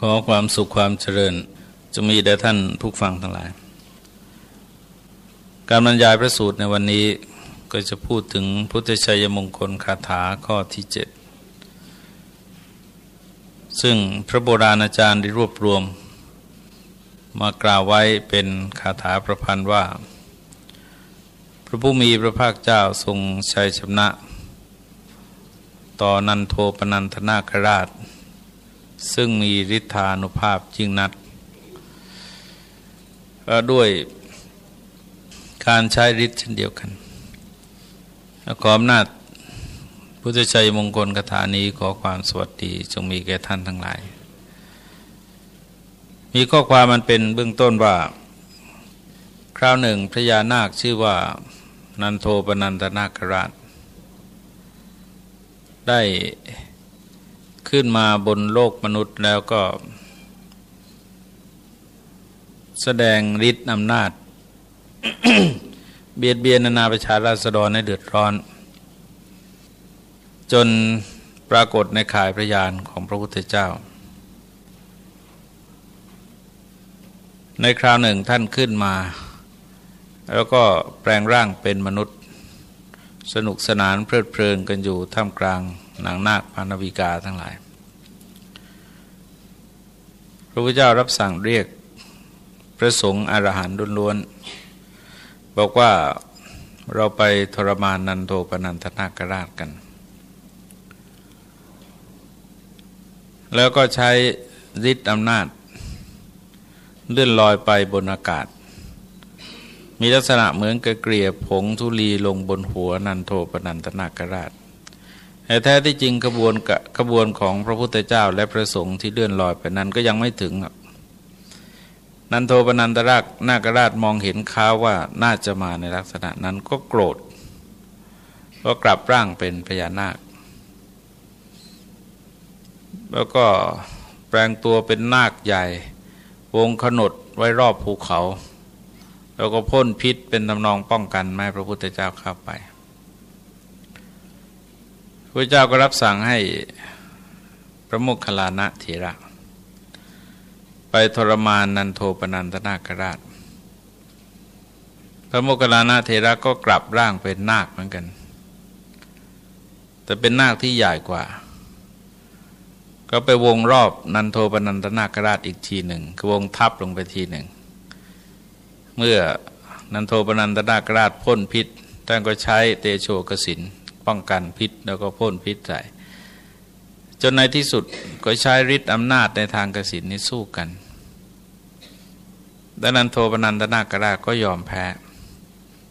ขอความสุขความเจริญจะมีแด่ท่านผู้ฟังทั้งหลาย การบรรยายพระสูตรในวันนี้ก็จะพูดถึงพุทธชัยมงคลคาถาข้อที่เจ็ดซึ่งพระโบราณอาจารย์ได้รวบรวม มากล่าวไว้เป็นคาถาประพันธ์ว่า พระผู้มีพระภาคเจ้าทรงชัยชนะ ต่อนันโทปนันทนาคราช ซึ่งมีฤทธานุภาพยิ่งนักด้วยการใช้ฤทธิ์เช่นเดียวกันขออำนาจพุทธชัยมงคลคาถานี้ขอความสวัสดีจงมีแก่ท่านทั้งหลาย มีข้อความมันเป็นเบื้องต้นว่า คราวหนึ่งพระยานาคชื่อว่านันโทปนันตนาคราช ได้ ขึ้นมาบนโลกมนุษย์แล้วก็ แสดงฤทธิ์อำนาจ เบียดเบียนนานาประชาราษฎรในเดือดร้อน จนปรากฏในข่ายพระยานของพระพุทธเจ้า ในคราวหนึ่งท่านขึ้นมา แล้วก็แปลงร่างเป็นมนุษย์ สนุกสนานเพลิดเพลินกันอยู่ท่ามกลาง นางนาคพานวิกาทั้งหลาย พระพุทธเจ้ารับสั่งเรียกพระสงฆ์อรหันต์ล้วนๆบอกว่าเราไปทรมานนันโทปนันทนาคราชกัน แล้วก็ใช้ฤทธิ์อำนาจ เลื่อนลอยไปบนอากาศ มีลักษณะเหมือนกระเกลี่ยผงทุลีลงบนหัวนันโทปนันทนาคราช แต่แท้ที่จริงขบวนขบวนของพระพุทธเจ้าและพระสงฆ์ที่เลื่อนลอยไปนั้นก็ยังไม่ถึงนันโทปนันตรักนาคราชมองเห็นข้าวว่าน่าจะมาในลักษณะนั้นก็โกรธ ก็กลับร่างเป็นพญานาค แล้วก็แปลงตัวเป็นนาคใหญ่ วงขนดไว้รอบภูเขา แล้วก็พ่นพิษเป็นตำนองป้องกันไม่พระพุทธเจ้าเข้าไป พระเจ้าก็รับสั่งให้พระโมคคัลลานะเถระ ไปทรมานนันโทปนันตนาคราช พระโมคคัลลานะเถระก็กลับร่างเป็นนาคเหมือนกัน แต่เป็นนาคที่ใหญ่กว่า ก็ไปวงรอบนันโทปนันตนาคราชอีกทีหนึ่งคือวงทับลงไปทีหนึ่ง เมื่อนันโทปนันตนาคราชพ่นพิษท่านก็ใช้เตโชกสิน ป้องกันพิษแล้วก็พ่นพิษใส่จนในที่สุดก็ใช้ฤทธิ์อำนาจในทางกสินนี้สู้กันดังนั้นโทปนันตนากราก็ยอมแพ้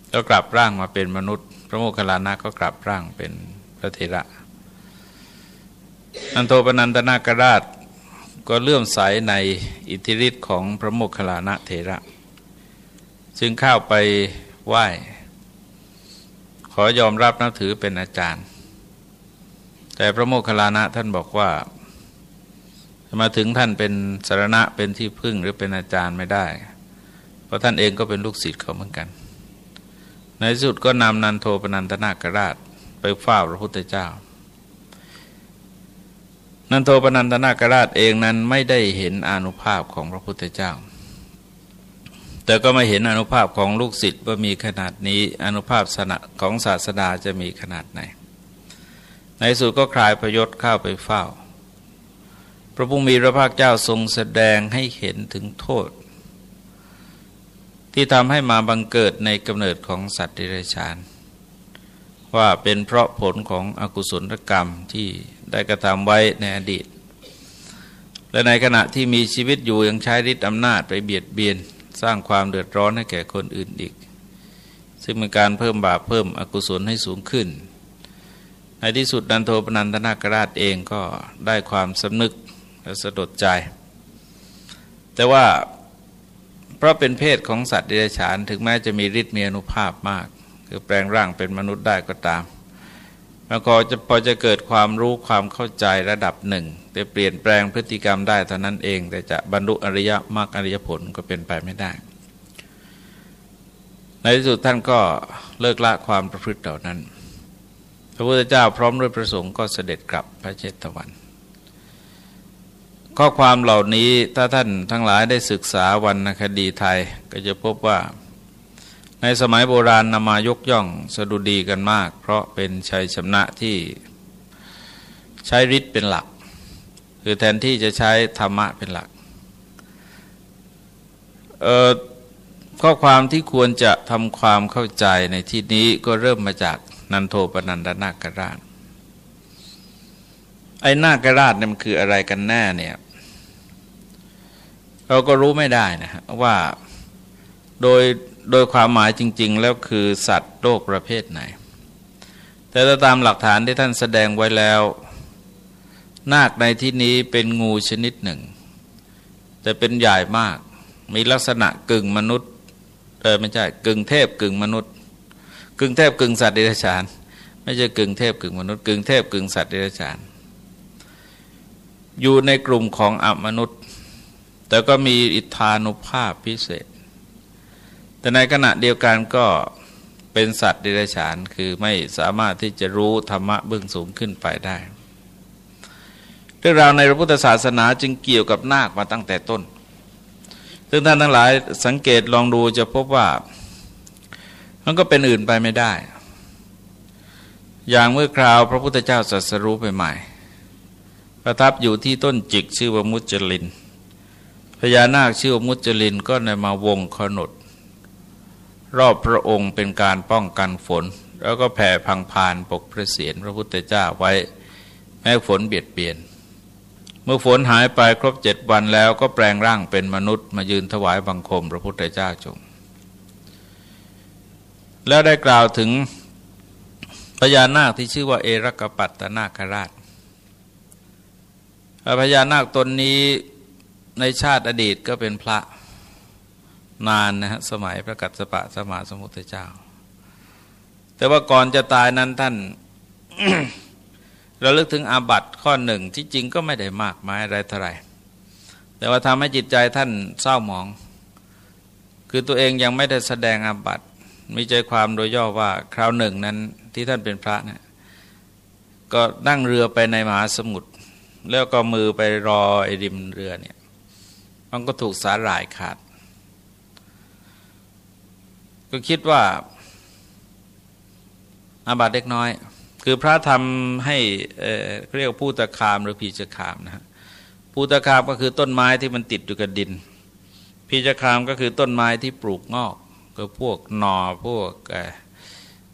แล้วกลับร่างมาเป็นมนุษย์ พระโมคคัลลานะก็กลับร่างเป็นพระเทระนันโทปนันตนากราชก็เลื่อมใสในอิทธิฤทธิ์ของพระโมคคัลลานะเทระ ซึ่งเข้าไปไหว้ ขอยอมรับนับถือเป็นอาจารย์แต่พระโมคคัลลานะท่านบอกว่ามาถึงท่านเป็นสารณะเป็นที่พึ่งหรือเป็นอาจารย์ไม่ได้ เพราะท่านเองก็เป็นลูกศิษย์เขาเหมือนกัน ในสุดก็นำนันโทปนันตนากราชไปเฝ้าพระพุทธเจ้า นันโทปนันตนากราชเองนั้นไม่ได้เห็นอนุภาพของพระพุทธเจ้า แต่ก็ไม่เห็นอนุภาพของลูกศิษย์ว่ามีขนาดนี้อนุภาพสนะของศาสดาจะมีขนาดไหน ในสุดก็คลายประยศเข้าไปเฝ้า พระพุทธมีพระภาคเจ้าทรงแสดงให้เห็นถึงโทษ ที่ทำให้มาบังเกิดในกำเนิดของสัตว์ดิเรกชานว่าเป็นเพราะผลของอกุศลกรรมที่ได้กระทำไว้ในอดีต และในขณะที่มีชีวิตอยู่ยังใช้ฤทธิอำนาจไปเบียดเบียน สร้างความเดือดร้อนให้แก่คนอื่นอีก ซึ่งเป็นการเพิ่มบาปเพิ่มอกุศลให้สูงขึ้น ในที่สุดนันโทปนันทนาคราชเองก็ได้ความสำนึกและสะดดใจ แต่ว่าเพราะเป็นเพศของสัตว์เดรัจฉานถึงแม้จะมีฤทธิ์มีอนุภาพมาก คือแปลงร่างเป็นมนุษย์ได้ก็ตาม แล้วก็จะพอจะเกิดความรู้ความเข้าใจระดับหนึ่งแต่เปลี่ยนแปลงพฤติกรรมได้เท่านั้นเอง แต่จะบรรลุอริยมรรคอริยผลก็เป็นไปไม่ได้ ในที่สุดท่านก็เลิกละความประพฤติเหล่านั้น พระพุทธเจ้าพร้อมด้วยประสงค์ก็เสด็จกลับพระเจตวัน ข้อความเหล่านี้ถ้าท่านทั้งหลายได้ศึกษาวรรณคดีไทยก็จะพบว่า ในสมัยโบราณนำมายกย่องสดุดีกันมาก เพราะเป็นชัยชนะที่ใช้ฤทธิ์เป็นหลัก คือแทนที่จะใช้ธรรมะเป็นหลักข้อความที่ควรจะทำความเข้าใจในที่นี้ก็เริ่มมาจากนันโทปนันดนาคราช ไอ้นาคราชเนี่ยมันคืออะไรกันแน่เนี่ย เราก็รู้ไม่ได้นะว่าโดย โดยความหมายจริง ๆ แล้วคือสัตว์โลกประเภทไหน แต่ตามหลักฐานที่ท่านแสดงไว้แล้ว นาคในที่นี้เป็นงูชนิดหนึ่ง แต่เป็นใหญ่มาก มีลักษณะกึ่งมนุษย์เออไม่ใช่กึ่งเทพกึ่งมนุษย์ กึ่งเทพกึ่งสัตว์เดรัจฉาน ไม่ใช่กึ่งเทพกึ่งมนุษย์กึ่งเทพกึ่งสัตว์เดรัจฉาน อยู่ในกลุ่มของอมนุษย์ แต่ก็มีอิทธานุภาพพิเศษ แต่ในขณะเดียวกันก็เป็นสัตว์ดิเรัจฉานคือไม่สามารถที่จะรู้ธรรมะเบื้องสูงขึ้นไปได้ เรื่องราวในพระพุทธศาสนาจึงเกี่ยวกับนาคมาตั้งแต่ต้น ซึ่งท่านทั้งหลายสังเกตลองดูจะพบว่า มันก็เป็นอื่นไปไม่ได้ อย่างเมื่อคราวพระพุทธเจ้าสัสรู้ไปใหม่ประทับอยู่ที่ต้นจิกชื่อว่ามุจลินพญานาคชื่อว่ามุจลินก็ในมาวงขนด รอบพระองค์เป็นการป้องกันฝน แล้วก็แผ่พังพานปกพระเศียรพระพุทธเจ้าไว้ แม้ฝนเบียดเบียน เมื่อฝนหายไปครบเจ็ดวันแล้วก็แปลงร่างเป็นมนุษย์ มายืนถวายบังคมพระพุทธเจ้าจง แล้วได้กล่าวถึงพญานาคที่ชื่อว่าเอรกปัตตนาคราชพญานาคตนนี้ในชาติอดีตก็เป็นพระ นานนะฮะสมัยพระกัสสปะสมาสมุทธเจ้า แต่ว่าก่อนจะตายนั้นท่านเราลึกถึงอาบัตข้อหนึ่งที่จริงก็ไม่ได้มากมายอะไรเท่าไรแต่ว่าทำให้จิตใจท่านเศร้าหมอง คือตัวเองยังไม่ได้แสดงอาบัตมีใจความโดยย่อว่าคราวหนึ่งนั้นที่ท่านเป็นพระนะก็นั่งเรือไปในมหาสมุทรแล้วก็มือไปรอไอริมเรือเนี่ย มันก็ถูกสาหร่ายขาด ก็คิดว่าอาบัตเล็กน้อย คือพระทำให้เเรียกผู้ตะคามหรือพีจคามนะฮะผู้ตะคามก็คือต้นไม้ที่มันติดอยู่กับดินพีจคามก็คือต้นไม้ที่ปลูกงอก ก็พวกหนอพวก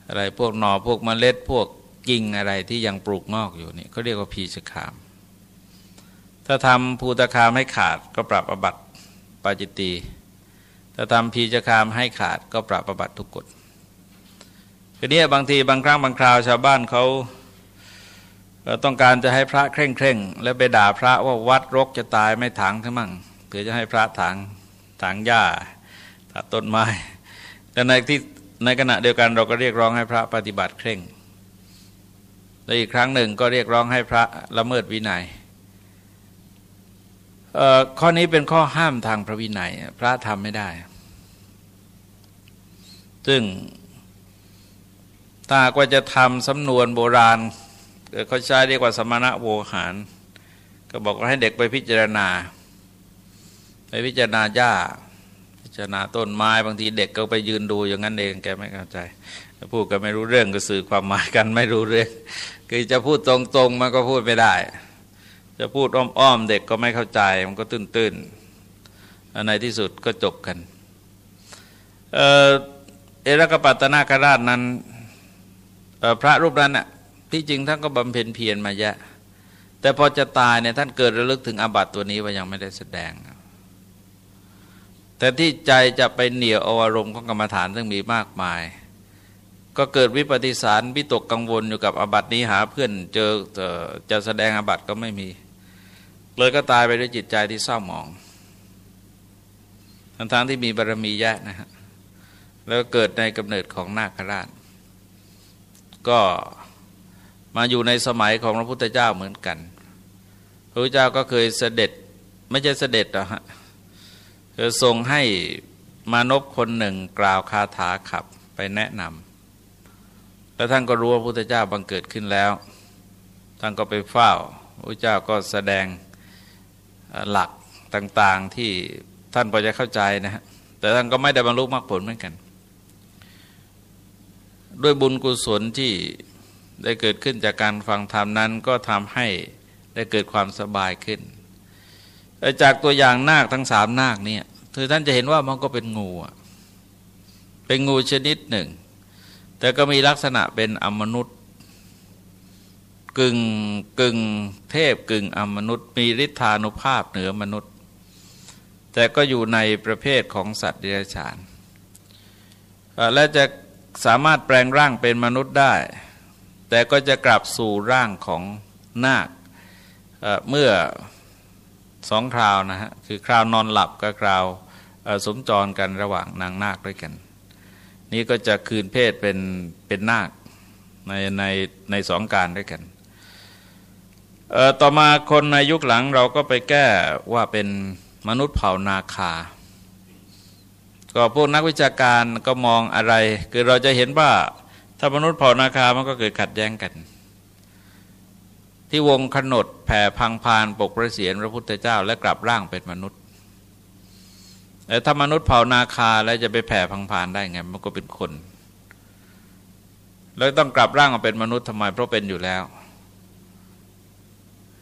อะไรพวกหนอพวกเมล็ดพวกกิ่งอะไรที่ยังปลูกงอกอยู่นี่เขาเรียกว่าพีจคาม ถ้าทำภูตะคามให้ขาดก็ปรับอบัตปาจิตี ถ้าทำพีจคามให้ขาดก็ปรับอบัตทุกกฎทีนี้บางทีบางครั้งบางคราวชาวบ้านเขาต้องการจะให้พระเคร่งเคร่งแล้วไปด่าพระว่าวัดรกจะตายไม่ถางทั้งมั่งเพื่อจะให้พระถางถางหญ้าตัดต้นไม้ แต่ในที่ในขณะเดียวกันเราก็เรียกร้องให้พระปฏิบัติเคร่งและอีกครั้งหนึ่งก็เรียกร้องให้พระละเมิดวินัยข้อนี้เป็นข้อห้ามทางพระวินัย พระทำไม่ได้ ซึ่งถ้าว่าจะทำสำนวนโบราณเขาใช้เรียกว่าสมณะโวหาร ก็บอกว่าให้เด็กไปพิจารณา ไปพิจารณาหญ้า พิจารณาต้นไม้บางทีเด็กก็ไปยืนดูอย่างนั้นเองแกไม่เข้าใจพูดกันไม่รู้เรื่องก็สื่อความหมายกันไม่รู้เรื่องคือจะพูดตรงๆมันก็พูดไม่ได้ จะพูดอ้อมๆเด็กก็ไม่เข้าใจมันก็ตื้นๆในที่สุดก็จบกัน เอ่อ เอรกปัตตนาคราชนั้นพระรูปนั้นน่ะที่จริงท่านก็บำเพ็ญเพียรมาเยอะแต่พอจะตายเนี่ยท่านเกิดระลึกถึงอาบัติตัวนี้ว่ายังไม่ได้แสดง แต่ที่ใจจะไปเหนี่ยวอารมณ์ของกรรมฐานซึ่งมีมากมาย ก็เกิดวิปฏิสารวิตกกังวลอยู่กับอาบัตินี้หาเพื่อนเจอจะแสดงอาบัติก็ไม่มี เลยก็ตายไปด้วยจิตใจที่เศร้าหมองทั้งที่มีบารมีแยะนะฮะ แล้วเกิดในกำเนิดของนาคราช ก็มาอยู่ในสมัยของพระพุทธเจ้าเหมือนกัน พระพุทธเจ้าก็เคยเสด็จไม่ใช่เสด็จหรอกฮะคือทรงให้มานพคนหนึ่งกล่าวคาถาขับไปแนะนำแล้วท่านก็รู้ว่าพระพุทธเจ้าบังเกิดขึ้นแล้ว ท่านก็ไปเฝ้าพระเจ้าก็แสดงหลักต่างๆที่ท่านพอจะเข้าใจนะฮะแต่ท่านก็ไม่ได้บรรลุมรรคผลเหมือนกัน ด้วยบุญกุศลที่ได้เกิดขึ้นจากการฟังธรรมนั้นก็ทำให้ได้เกิดความสบายขึ้น จากตัวอย่างนาคทั้งสามนาคเนี่ยคือท่านจะเห็นว่ามันก็เป็นงูเป็นงูชนิดหนึ่ง แต่ก็มีลักษณะเป็นอมนุษย์กึ่งกึ่งเทพกึ่งอมนุษย์ มีฤทธานุภาพเหนือมนุษย์ แต่ก็อยู่ในประเภทของสัตว์เดรัจฉานและจะ สามารถแปลงร่างเป็นมนุษย์ได้ แต่ก็จะกลับสู่ร่างของนาคเมื่อสองคราวนะฮะคือคราวนอนหลับกับคราวสมจรกันระหว่างนางนาคด้วยกัน นี้ก็จะคืนเพศเป็นเป็นนาคในในในสองการด้วยกันต่อมาคนในยุคหลังเราก็ไปแก้ว่าเป็นมนุษย์เผ่านาคา ก็พวกนักวิชาการก็มองอะไร คือเราจะเห็นว่าถ้ามนุษย์เผ่านาคามันก็เกิดขัดแย้งกัน ที่วงขนดแผ่พังพานปกประเสียนพระพุทธเจ้า และกลับร่างเป็นมนุษย์แต่ถ้ามนุษย์เผ่านาคาแล้วจะไปแผ่พังพานได้ไงมันก็เป็นคน แล้วต้องกลับร่างมาเป็นมนุษย์ทำไมเพราะเป็นอยู่แล้ว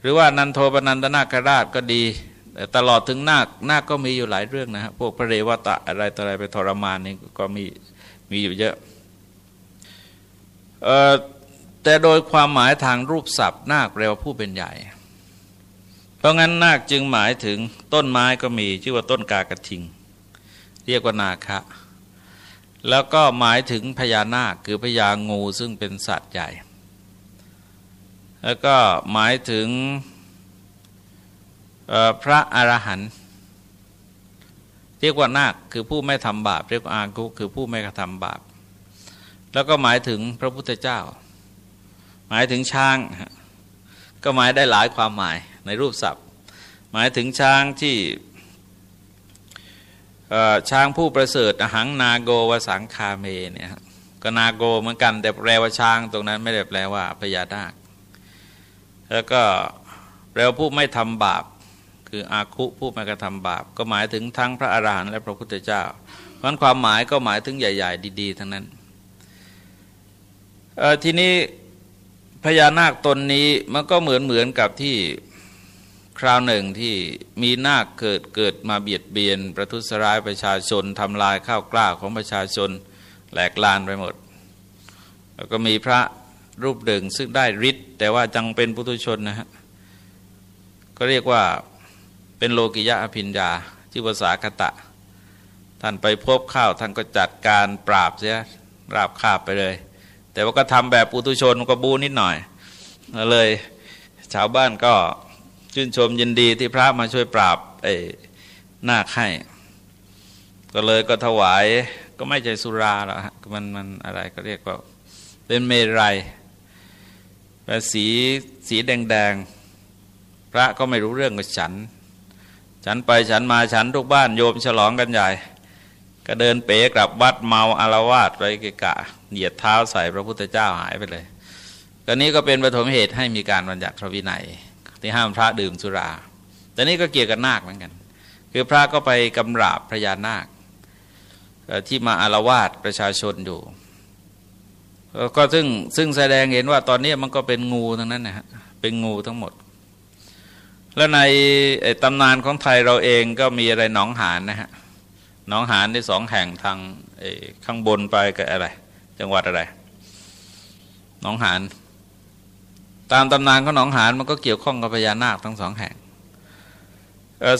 หรือว่านันโทปนันตนาคราชก็ดี ตลอดถึงนาคนาคก็มีอยู่หลายเรื่องนะฮะพวกพระเรวตะอะไรต่ออะไรไปทรมานนี่ก็มีมีอยู่เยอะออแต่โดยความหมายทางรูปศัพท์ นาคแปลว่าผู้เป็นใหญ่ เพราะงั้นนาคจึงหมายถึงต้นไม้ก็มีชื่อว่าต้นกากระทิง เรียกว่านาคะ แล้วก็หมายถึงพญานาคคือพญางูซึ่งเป็นสัตว์ใหญ่ แล้วก็หมายถึง พระอรหันต์เรียกว่านาคคือผู้ไม่ทำบาป เรียกว่าอากุคือผู้ไม่กระทำบาป แล้วก็หมายถึงพระพุทธเจ้า หมายถึงช้าง ก็หมายได้หลายความหมายในรูปศัพท์ หมายถึงช้างที่ช้างผู้ประเสริฐหังนาโกวสังคาเมเนี่ยก็นาโกเหมือนกันแต่แปลว่าช้างตรงนั้นไม่ได้แปลว่าพญานาคแล้วก็แปลว่าผู้ไม่ทำบาป คืออาคุผู้ม่กระทำบาป ก็หมายถึงทั้งพระอาหารหันต์และพระพุทธเจ้าเพราะความหมายก็หมายถึงใหญ่ ๆ ดี ๆ ทั้งนั้นทีนี้พญานาคตนนี้มันก็เหมือนเหมือนกับที่คราวหนึ่งที่มีนาคเกิดเกิดมาเบียดเบียน ประทุษร้ายประชาชนทำลายข้าวกล้าของประชาชนแหลกลานไปหมด แล้วก็มีพระรูปหนึ่งซึ่งได้ฤทธิ์แต่ว่าจังเป็นปุถุชนนะฮะก็เรียกว่า เป็นโลกิยะอภิญญาที่ภาษากตะ ท่านไปพบข้าวท่านก็จัดการปราบเสียราบคาบไปเลย แต่ว่าก็ทำแบบปุตุชนก็บูนิดหน่อย เลยชาวบ้านก็ชื่นชมยินดีที่พระมาช่วยปราบไอ้นาคให้ก็เลยก็ถวายก็ไม่ใช่สุราหรอกฮะมันมันอะไรก็เรียกว่า เป็นเมรัยแบบสีสีแดงแดงพระก็ไม่รู้เรื่องกับฉัน ฉันไปฉันมาฉันทุกบ้านโยมฉลองกันใหญ่ ก็เดินเป๋กลับวัดเมาอารวาสไปกะกะ เหยียดเท้าใส่พระพุทธเจ้าหายไปเลยก็นี้ก็เป็นปฐมเหตุให้มีการบัญญัติพระวินัย ที่ห้ามพระดื่มสุรา แต่นี้ก็เกี่ยวกับนาคเหมือนกัน คือพระก็ไปกำราบพระยานาคที่มาอารวาสประชาชนอยู่ก็ซึ่งซึ่งแสดงเห็นว่าตอนนี้มันก็เป็นงูทั้งนั้นนะฮะเป็นงูทั้งหมด แล้วในตำนานของไทยเราเองก็มีอะไรหนองหานนะฮะหนองหานที่สองแห่งทางข้างบนไปกับอะไร จังหวัดอะไรหนองหานตามตำนานของน้องหานมันก็เกี่ยวข้องกับพญานาคทั้งสองแห่ง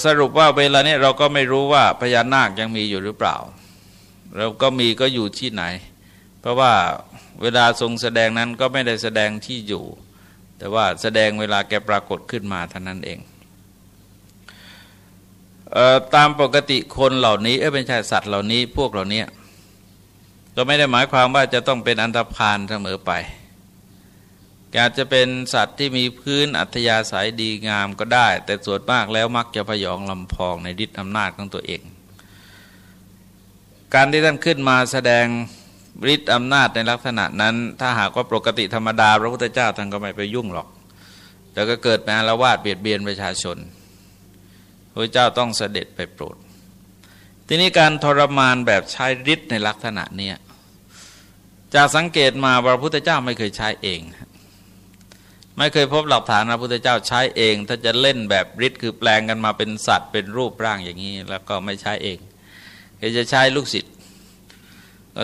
สรุปว่าเวลานี้เราก็ไม่รู้ว่าพญานาคยังมีอยู่หรือเปล่า เราก็มีก็อยู่ที่ไหน เพราะว่าเวลาทรงแสดงนั้นก็ไม่ได้แสดงที่อยู่ แต่ว่าแสดงเวลาแกปรากฏขึ้นมาเท่านั้นเองตามปกติคนเหล่านี้เอ้เป็นชายสัตว์เหล่านี้พวกเหล่านี้ก็ไม่ได้หมายความว่าจะต้องเป็นอันธพาลเสมอไปอาจจะเป็นสัตว์ที่มีพื้นอัธยาศัยดีงามก็ได้ แต่ส่วนมากแล้วมักจะพยองลำพองในฤทธิอำนาจของตัวเอง การที่ท่านขึ้นมาแสดง ฤทธิอำนาจในลักษณะนั้น ถ้าหากว่าปกติธรรมดา พระพุทธเจ้าท่านก็ไม่ไปยุ่งหรอก แต่ก็เกิดเป็นอารวาสเบียดเบียนประชาชนพระเจ้าต้องเสด็จไปโปรด ทีนี้การทรมานแบบใช้ฤทธิ์ในลักษณะนี้จากสังเกตมาพระพุทธเจ้าไม่เคยใช้เอง ไม่เคยพบหลักฐานพระพุทธเจ้าใช้เอง ถ้าจะเล่นแบบฤทธิ์คือแปลงกันมาเป็นสัตว์เป็นรูปร่างอย่างนี้ แล้วก็ไม่ใช้เองก็จะใช้ลูกศิษย์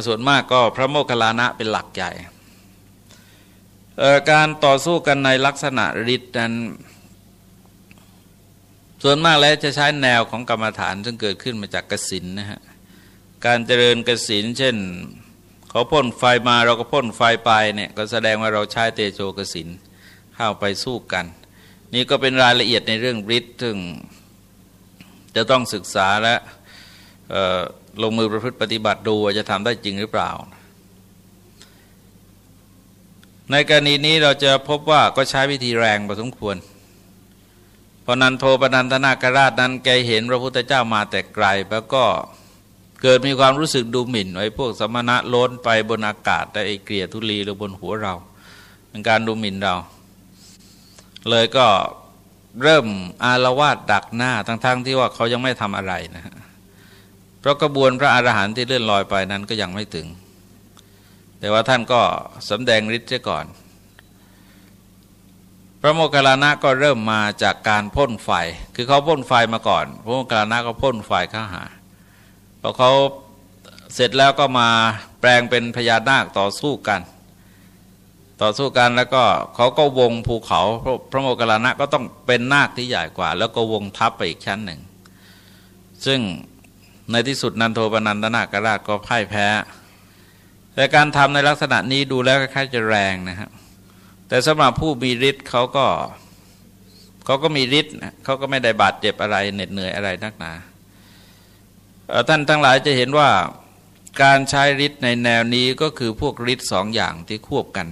ส่วนมากก็พระโมคคัลลานะเป็นหลักใหญ่ การต่อสู้กันในลักษณะฤทธิ์นั้น ส่วนมากแล้วจะใช้แนวของกรรมฐานซึ่งเกิดขึ้นมาจากกสินนะฮะ การเจริญกสินเช่นเขาพ่นไฟมาเราก็พ่นไฟไปเนี่ยก็แสดงว่าเราใช้เตโชกสินเข้าไปสู้กัน นี่ก็เป็นรายละเอียดในเรื่องฤทธิ์ซึ่งจะต้องศึกษาและ ลงมือประพฤติปฏิบัติดูว่าจะทำได้จริงหรือเปล่า ในกรณีนี้เราจะพบว่าก็ใช้วิธีแรงพอสมควรพอนันโทปนันทนาคราชนั้นแกเห็นพระพุทธเจ้ามาแต่ไกล แล้วก็เกิดมีความรู้สึกดูหมิ่นไว้พวกสมณะล้นไปบนอากาศแต่ไอเกลียทุลีหรือบนหัวเราเป็นการดูหมิ่นเรา เลยก็เริ่มอารวาสดักหน้าทั้งๆทที่ว่าเขายังไม่ทำอะไรนะฮะ เพราะกระบวนพระอรหันต์ที่เลื่อนลอยไปนั้นก็ยังไม่ถึง แต่ว่าท่านก็สำแดงฤทธิ์เสียก่อน พระโมคคัลลานะก็เริ่มมาจากการพ่นไฟ คือเขาพ่นไฟมาก่อน พระโมคคัลลานะก็พ่นไฟเข้าหาพอเขาเสร็จแล้วก็มาแปลงเป็นพญานาคต่อสู้กัน ต่อสู้กันแล้วก็เขาก็วงภูเขาพระโมคคัลลานะก็ต้องเป็นนาคที่ใหญ่กว่า แล้วก็วงทับไปอีกชั้นหนึ่ง ซึ่ง ในที่สุดนันโทปนันตนากราชก็พ่ายแพ้ แต่การทำในลักษณะนี้ดูแล้วคล้ายจะแรงนะครับแต่สำหรับผู้มีฤทธิ์เขาก็เขาก็มีฤทธิ์เขาก็ไม่ได้บาดเจ็บอะไรเหน็ดเหนื่อยอะไรนักหนาท่านทั้งหลายจะเห็นว่าการใช้ฤทธิ์ในแนวนี้ก็คือพวกฤทธิ์สองอย่างที่ควบกัน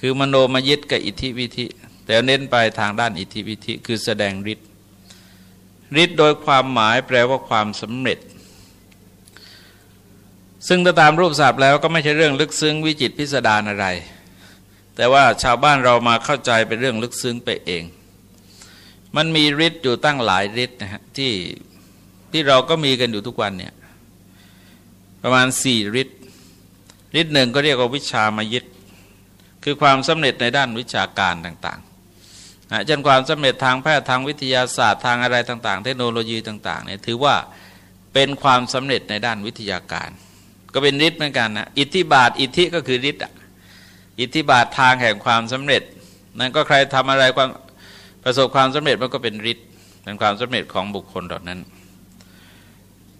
คือมโนมยิทกับอิทธิวิธิ แต่เน้นไปทางด้านอิทธิวิธิคือแสดงฤทธิ์ ฤทธิ์โดยความหมายแปลว่าความสำเร็จ ซึ่งถ้าตามรูปศัพท์แล้วก็ไม่ใช่เรื่องลึกซึ้งวิจิตพิสดารอะไร แต่ว่าชาวบ้านเรามาเข้าใจเป็นเรื่องลึกซึ้งไปเอง มันมีฤทธิ์อยู่ตั้งหลายฤทธิ์นะฮะที่ที่เราก็มีกันอยู่ทุกวันเนี่ยประมาณสี่ฤทธิ์ฤทธิ์หนึ่งก็เรียกว่าวิชามายึดคือความสำเร็จในด้านวิชาการต่างนะเช่นความสำเร็จทางแพทย์ทางวิทยาศาสตร์ทางอะไรต่างๆ เทคโนโลยีต่างๆเนี่ยถือว่าเป็นความสำเร็จในด้านวิทยาการ ก็เป็นฤทธิ์เหมือนกันนะอิทธิบาทอิทธิก็คือฤทธิ์อิทธิบาททางแห่งความสำเร็จ นั่นก็ใครทำอะไรความประสบความสำเร็จมันก็เป็นฤทธิ์เป็นความสำเร็จของบุคคลเหล่านั้น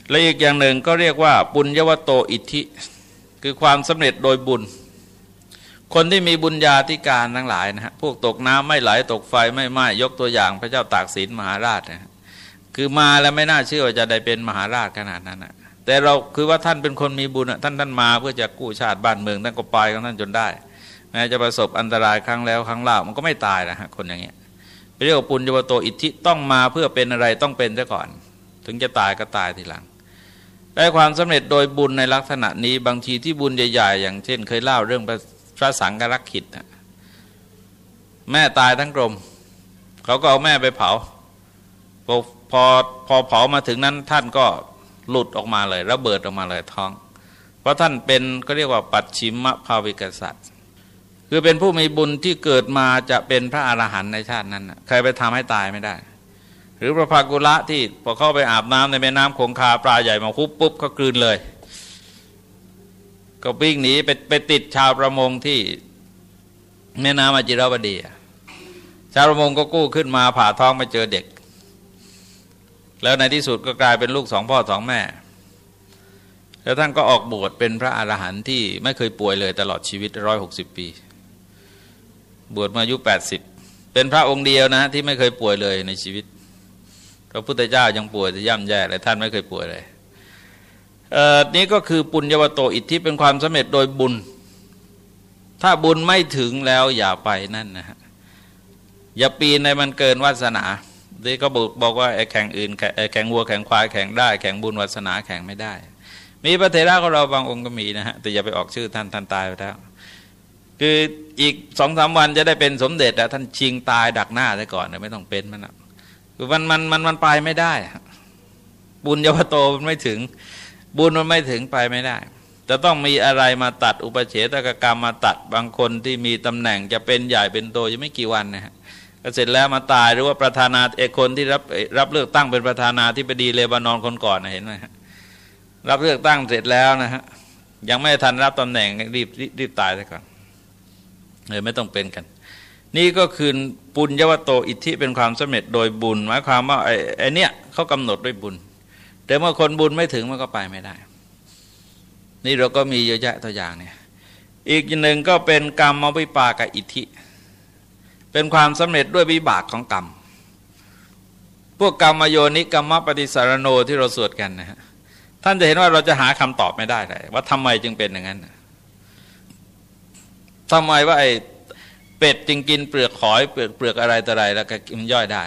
และอีกอย่างหนึ่งก็เรียกว่า ปุญญวโตอิทธิ คือความสำเร็จโดยบุญ คนที่มีบุญญาธิการทั้งหลายนะฮะพวกตกน้ำไม่ไหลตกไฟไม่ไหม้ยกตัวอย่างพระเจ้าตากสินมหาราชนะคือมาแล้วไม่น่าเชื่อว่าจะได้เป็นมหาราชขนาดนั้นนะแต่เราคือว่าท่านเป็นคนมีบุญท่านท่านมาเพื่อจะกู้ชาติบ้านเมืองท่านก็ไปของท่านจนได้แม้จะประสบอันตรายครั้งแล้วครั้งเล่ามันก็ไม่ตายนะฮะคนอย่างเงี้ยเรียกว่าปุญญวโตอิทธิต้องมาเพื่อเป็นอะไรต้องเป็นซะก่อน ถึงจะตายก็ตายทีหลังได้ความสำเร็จโดยบุญในลักษณะนี้บางทีที่บุญใหญ่ ๆ อย่างเช่น เคยเล่าเรื่อง พระสังกรักขิดแม่ตายทั้งกลมเขาก็เอาแม่ไปเผาพอพอพอเผามาถึงนั้นท่านก็หลุดออกมาเลยระเบิดออกมาเลยท้อง เพราะท่านเป็นก็เรียกว่าปัจฉิมภาวิกษัตริย์ คือเป็นผู้มีบุญที่เกิดมาจะเป็นพระอรหันต์ในชาตินั้นใครไปทำให้ตายไม่ได้ หรือพระภากุละที่พอเข้าไปอาบน้ำในแม่น้ำคงคาปลาใหญ่มาคุบปุ๊บก็กลืนเลย ก็วิ่งหนีไปไปติดชาวประมงที่แม่น้ำอจิรวดี ชาวประมงก็กู้ขึ้นมาผ่าท้องไปเจอเด็ก แล้วในที่สุดก็กลายเป็นลูกสองพ่อสองแม่ แล้วท่านก็ออกบวชเป็นพระอรหันต์ที่ไม่เคยป่วยเลยตลอดชีวิตร้อยหกสิบปี บวชมาอายุแปดสิบเป็นพระองค์เดียวนะที่ไม่เคยป่วยเลยในชีวิตพระพุทธเจ้ายังป่วยจะย่ำแย่เลยท่านไม่เคยป่วยเลย นี้ก็คือปุญญวโตอิทธิเป็นความสำเร็จโดยบุญ ถ้าบุญไม่ถึงแล้วอย่าไปนั่นนะฮะอย่าปีนในมันเกินวาสนาที่ก็บอกบอกว่าแข่งอื่นแข่งวัวแข่งควายแข่งได้ แข่งบุญวาสนาแข่งไม่ได้ มีพระเทระของเราบางองค์ก็มีนะฮะแต่อย่าไปออกชื่อท่านท่านตายไปแล้วคืออีกสองสามวันจะได้เป็นสมเด็จแต่ท่านชิงตายดักหน้าได้ก่อนไม่ต้องเป็นมันนะคือมันมันมันมันไปไม่ได้ บุญยวโตมันไม่ถึง บุญมันไม่ถึงไปไม่ได้ จะต้องมีอะไรมาตัดอุปเฉตกรรมมาตัดบางคนที่มีตำแหน่งจะเป็นใหญ่เป็นโตยังไม่กี่วันนะฮะก็เสร็จแล้วมาตายหรือว่าประธานาเอกคนที่รับรับเลือกตั้งเป็นประธานาธิบดีเลบานอนคนก่อนนะเห็นไหมรับเลือกตั้งเสร็จแล้วนะฮะยังไม่ทันรับตำแหน่งรีบรีบตายซะก่อนเลยไม่ต้องเป็นกัน นี่ก็คือปุญญวโตอิทธิเป็นความสำเร็จโดยบุญหมายความว่าไอ้ไอ้นี่เขากำหนดด้วยบุญ แต่เมื่อคนบุญไม่ถึงมันก็ไปไม่ได้ นี่เราก็มีเยอะแยะตัวอย่างเนี่ยอีกหนึ่งก็เป็นกรรมมวิปากับอิทธิ เป็นความสำเร็จด้วยวิบากของกรรม พวกกรรมโยนิกรรมปฏิสารโนที่เราสวดกันนะฮะท่านจะเห็นว่าเราจะหาคำตอบไม่ได้เลยว่าทำไมจึงเป็นอย่างนั้นทำไมว่าไอ้เป็ดจึงกินเปลือกหอยเปลือกเปลือกอะไรต่ออะไรแล้วก็กินย่อยได้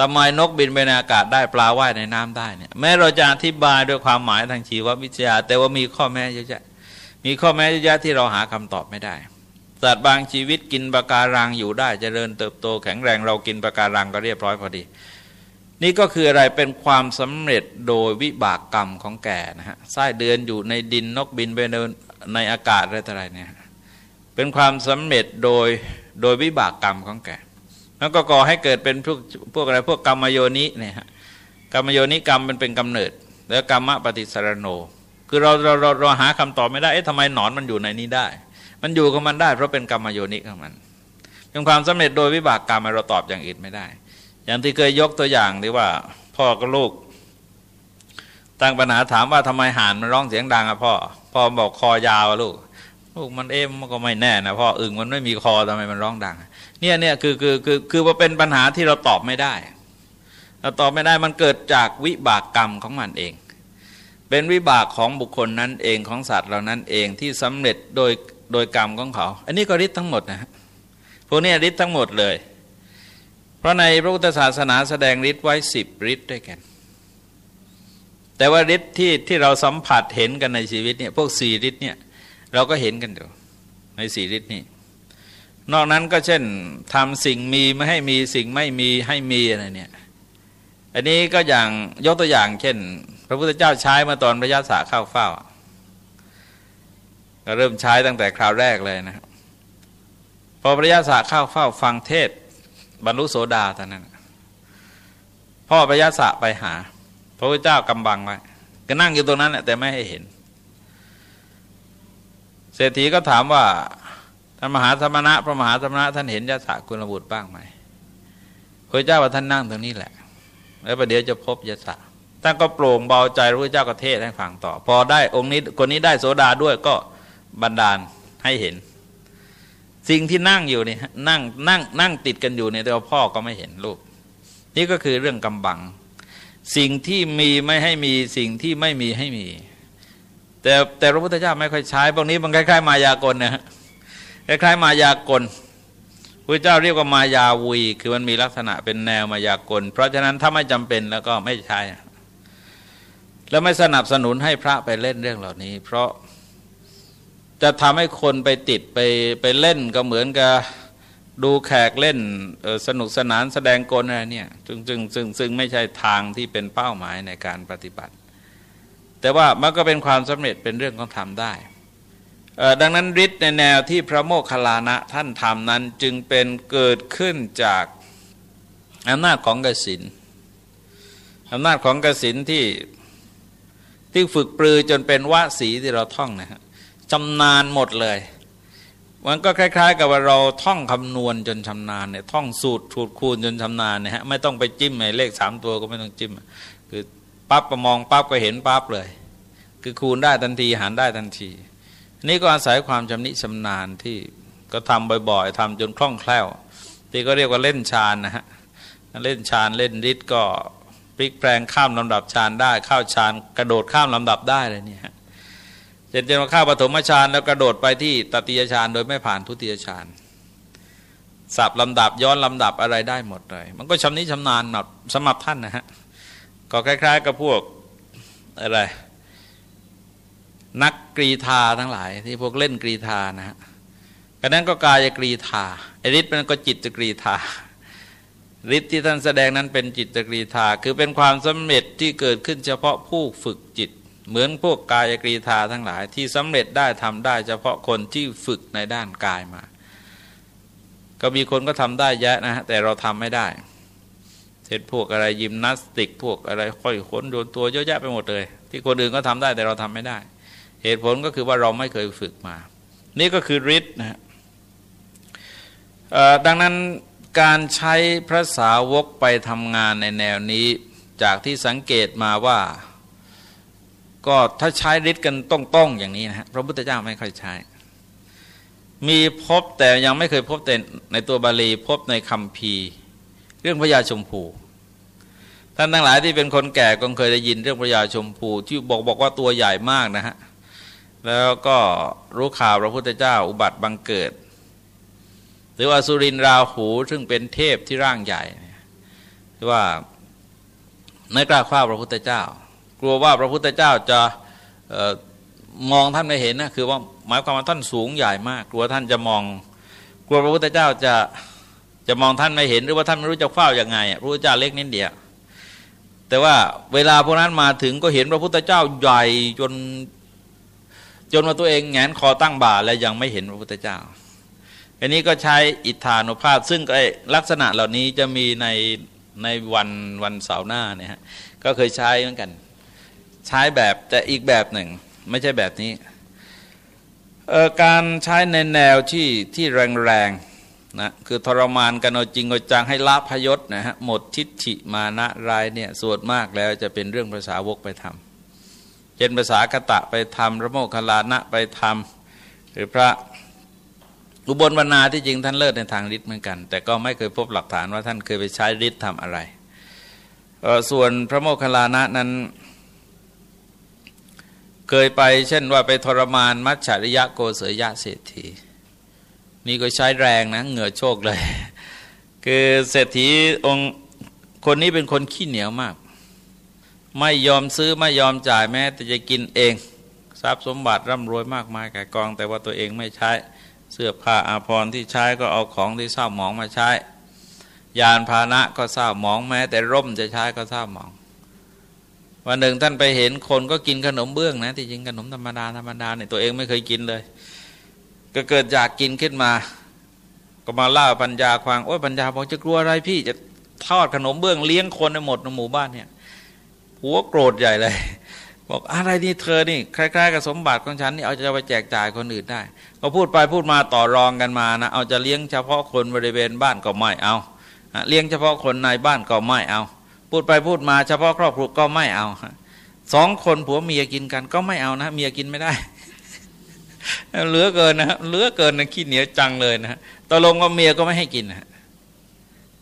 ทำไมนกบินไปในอากาศได้ปลาว่ายในน้ำได้เนี่ยแม้เราจะอธิบายด้วยความหมายทางชีววิทยา แต่ว่ามีข้อแม้เยอะแยะมีข้อแม้เยอะแยะที่เราหาคำตอบไม่ได้สัตว์บางชีวิตกินปะการังอยู่ได้จเจริญเติบโตแข็งแรงเรากินปะการังก็เรียบร้อยพอดี นี่ก็คืออะไรเป็นความสำเร็จโดยวิบากกรรมของแก่นะฮะไส้เดือนอยู่ในดินนกบินไปในในอากาศอะไรต่ออะไรเนี่ยเป็นความสำเร็จโดยโดยวิบากกรรมของแก่ แล้วก็ก่อให้เกิดเป็นพวกพวกอะไรพวกกรรมโยนิเนี่ยฮะกรรมโยนิกรรมมันเป็นกำเนิด แล้วกรรมะปฏิสารโน คือเราเราเราเราหาคำตอบไม่ได้เอ๊ะทำไมหนอนมันอยู่ในนี้ได้ มันอยู่กับมันได้ เพราะเป็นกรรมโยนิของมันเป็นความสำเร็จโดยวิบากกรรมเราตอบอย่างอื่นไม่ได้ อย่างที่เคยยกตัวอย่างที่ว่า พ่อกับลูก ตั้งปัญหาถามว่าทำไมห่านมันร้องเสียงดังอะพ่อพ่อบอกคอยาวลูก ลูกมันเอ็มมันก็ไม่แน่นะพ่ออึ่งมันไม่มีคอทำไมมันร้องดัง เนี่ยเนี่ยคือคือคือคือว่าเป็นปัญหาที่เราตอบไม่ได้ เราตอบไม่ได้มันเกิดจากวิบากกรรมของมันเอง เป็นวิบากของบุคคลนั้นเองของสัตว์เหล่านั้นเองที่สำเร็จโดยโดยกรรมของเขา อันนี้ก็ฤทธิ์ทั้งหมดนะพวกนี้ฤทธิ์ทั้งหมดเลย เพราะในพระพุทธศาสนาแสดงฤทธิ์ไว้สิบฤทธิ์ด้วยกัน แต่ว่าฤทธิ์ที่ที่เราสัมผัสเห็นกันในชีวิตเนี่ยพวกสี่ฤทธิ์เนี่ย เราก็เห็นกันอยู่ในสี่ฤทธิ์นี้นอกนั้นก็เช่นทำสิ่งมีไม่ให้มีสิ่งไม่มีให้มีอะไรเนี่ยอันนี้ก็อย่างยกตัวอย่าง เช่น พระพุทธเจ้าใช้มาตอนพระยาศาเข้าเฝ้า ก็เริ่มใช้ตั้งแต่คราวแรกเลยนะครับพอพระยาศาเข้าเฝ้าฟังเทศ บรรลุโสดาตอนนั้น พ่อพระยาศะไปหา พระพุทธเจ้ากำบังไว้ก็นั่งอยู่ตรงนั้นแหละแต่ไม่ให้เห็น รษฐีก็ถามว่าท่านมหาธรรมณะพระมหาธรรมณะท่านเห็นยาศะกุลบุตรบ้างไหมพระเจ้าว่าท่านนั่งตรงนี้แหละ แล้วประเดี๋ยวจะพบยาศะท่านก็โปร่งเบาใจพระเจ้าก็เทศให้ฟังต่อ พอได้องค์นี้คนนี้ได้โสดาด้วยก็บันดาลให้เห็น สิ่งที่นั่งอยู่นี่นั่งนั่งนั่งติดกันอยู่เนี่ยแต่ว่าพ่อก็ไม่เห็นลูกนี่ก็คือเรื่องกำบัง สิ่งที่มีไม่ให้มีสิ่งที่ไม่มีให้มี แต่แต่พระพุทธเจ้าไม่ค่อยใช้พวกนี้มันคล้ายๆ มายากลนะฮะคล้ายๆมายากลพระเจ้าเรียกว่ามายาวี คือมันมีลักษณะเป็นแนวมายากล เพราะฉะนั้นถ้าไม่จำเป็นแล้วก็ไม่ใช้ แล้วไม่สนับสนุนให้พระไปเล่นเรื่องเหล่านี้ เพราะจะทำให้คนไปติดไปไปเล่นก็เหมือนกับดูแขกเล่นสนุกสนานแสดงกลอะไรเนี่ยซึ่งซึ่งซึ่งซึ่งไม่ใช่ทางที่เป็นเป้าหมายในการปฏิบัติ แต่ว่ามันก็เป็นความสำเร็จเป็นเรื่องของทำได้ดังนั้นฤทธิ์ในแนวที่พระโมคคัลลานะท่านทำนั้นจึงเป็นเกิดขึ้นจากอำนาจของกสินอำนาจของกสินที่ที่ฝึกปรือจนเป็นวสีที่เราท่องนะฮะชำนาญหมดเลย มันก็คล้าย ๆ กับว่าเราท่องคำนวณจนชำนาญเนี่ยท่องสูตรถูดคูณจนชำนาญเนี่ยฮะไม่ต้องไปจิ้มไอ้เลขสามตัวก็ไม่ต้องจิ้มคือ ปั๊บประมองปั๊บก็เห็นปั๊บเลย คือคูณได้ทันทีหารได้ทันที นี่ก็อาศัยความชำนิชำนาญที่ก็ทำบ่อยๆทำจนคล่องแคล่วที่ก็เรียกว่าเล่นฌานนะฮะเล่นฌานเล่นฤทธิ์ก็พลิกแปลงข้ามลำดับฌานได้เข้าฌานกระโดดข้ามลำดับได้เลยเนี่ยเช่นจะมาข้าปฐมฌานแล้วกระโดดไปที่ตติยฌานโดยไม่ผ่านทุติยฌานสับลำดับย้อนลำดับอะไรได้หมดเลย มันก็ชำนิชำนาญแบบสมับท่านนะฮะ ก็คล้าย ๆ กับพวกอะไร นักกรีธาทั้งหลาย ที่พวกเล่นกรีธานะฮะกันนั้นก็กายกรีธาไอริสมันก็จิตจะกรีธาฤทธิ์ที่ท่านแสดงนั้นเป็นจิตกรีธาคือเป็นความสำเร็จที่เกิดขึ้นเฉพาะผู้ฝึกจิต เหมือนพวกกายกรีธาทั้งหลาย ที่สำเร็จได้ทำได้ เฉพาะคนที่ฝึกในด้านกายมา ก็มีคนก็ทำได้แยอะนะฮะแต่เราทำไม่ได้ ช่นพวกอะไรยิมนาสติก พวกอะไรค่อยขนโดนตัวเยอะแยะไปหมดเลย ที่คนอื่นก็ทำได้แต่เราทำไม่ได้ เหตุผลก็คือว่าเราไม่เคยฝึกมา นี่ก็คือฤทธิ์นะดังนั้นการใช้พระสาวกไปทำงานในแนวนี้ จากที่สังเกตมาว่า ก็ถ้าใช้ฤทธิ์กันต้อง ๆ อย่างนี้นะฮะพระพุทธเจ้าไม่ค่อยใช้ มีพบแต่ยังไม่เคยพบแต่ในตัวบาลีพบในคำพีเรื่องพระยาชมพู ท่านทั้งหลายที่เป็นคนแก่ก็เคยได้ยินเรื่องพระยาชมพูที่บอกบอกว่าตัวใหญ่มากนะฮะแล้วก็รู้ข่าวพระพุทธเจ้าอุบัติบังเกิด หรือว่าสุรินราหูซึ่งเป็นเทพที่ร่างใหญ่ที่ว่าไม่กล้าคว้าพระพุทธเจ้า กลัวว่าพระพุทธเจ้าจะมองท่านไม่เห็นนะคือว่าหมายความว่าท่านสูงใหญ่มาก กลัวท่านจะมอง กลัวพระพุทธเจ้าจะจะมองท่านไม่เห็น หรือว่าท่านไม่รู้จะเฝ้าอยังไงพระพุทธเจ้าเล็กนิดเดียว แต่ว่าเวลาพวกนั้นมาถึงก็เห็นพระพุทธเจ้าใหญ่จนจนว่าตัวเองแงนคอตั้งบ่าแล้วยังไม่เห็นพระพุทธเจ้า อันนี้ก็ใช้อิทธานุภาพ ซึ่งลักษณะเหล่านี้จะมีในในวันวันเสาร์หน้าเนี่ยฮะก็เคยใช้เหมือนกัน ใช้แบบแต่อีกแบบหนึ่ง ไม่ใช่แบบนี้การใช้ในแนวที่ที่แรงๆ นะคือทรมานกันเอาจริงเอาจังให้ละพยศนะฮะหมดทิฏฐิมานะรายเนี่ยส่วนมากแล้วจะเป็นเรื่องภาษาวกไปทำเช่นภาษากตะไปทำพระโมคคัลลานะไปทำหรือพระอุบลวรรณาที่จริงท่านเลิศในทางฤทธิ์เหมือนกัน แต่ก็ไม่เคยพบหลักฐานว่าท่านเคยไปใช้ฤทธิ์ทำอะไร ส่วนพระโมคคัลลานะนั้นเคยไปเช่นว่าไปทรมานมัจฉริยะโกเสยยะเศรษฐี นี่ก็ใช้แรงนะเหงื่อโชกเลย คือเศรษฐีองค์คนนี้เป็นคนขี้เหนียวมาก ไม่ยอมซื้อไม่ยอมจ่ายแม้แต่จะกินเอง ทรัพย์สมบัติร่ำรวยมากมายแก่กอง แต่ว่าตัวเองไม่ใช้เสื้อผ้าอาภรณ์ที่ใช้ก็เอาของที่เศร้าหมองมาใช้ ยานพาหนะก็เศร้าหมองแม้ แต่ร่มจะใช้ก็เศร้าหมอง วันหนึ่งท่านไปเห็นคนก็กินขนมเบื้องนะที่จริงขนมธรรมดาธรรมดาเนี่ยตัวเองไม่เคยกินเลย ก็เกิดอยากกินขึ้นมา ก็มาเล่าปัญญาควางโอ้ยปัญญาบอกจะกลัวอะไรพี่จะทอดขนมเบื้องเลี้ยงคนในหมดในหมู่บ้านเนี่ยหัวโกรธใหญ่เลย บอกอะไรนี่เธอนี่คล้ายๆกับสมบัติของฉันนี่เอาจะไปแจกจ่ายคนอื่นได้ ก็พูดไปพูดมาต่อรองกันมานะเอาจะเลี้ยงเฉพาะคนบริเวณบ้านก็ไม่เอาเลี้ยงเฉพาะคนในบ้านก็ไม่เอา พูดไปพูดมาเฉพาะครอบครัวก็ไม่เอาสองคนผัวเมียกินกันก็ไม่เอานะเมียกินไม่ได้ เหลือเกินนะเหลือเกินนะขี้เหนียวจังเลยนะตกลงว่าเมียก็ไม่ให้กินนะ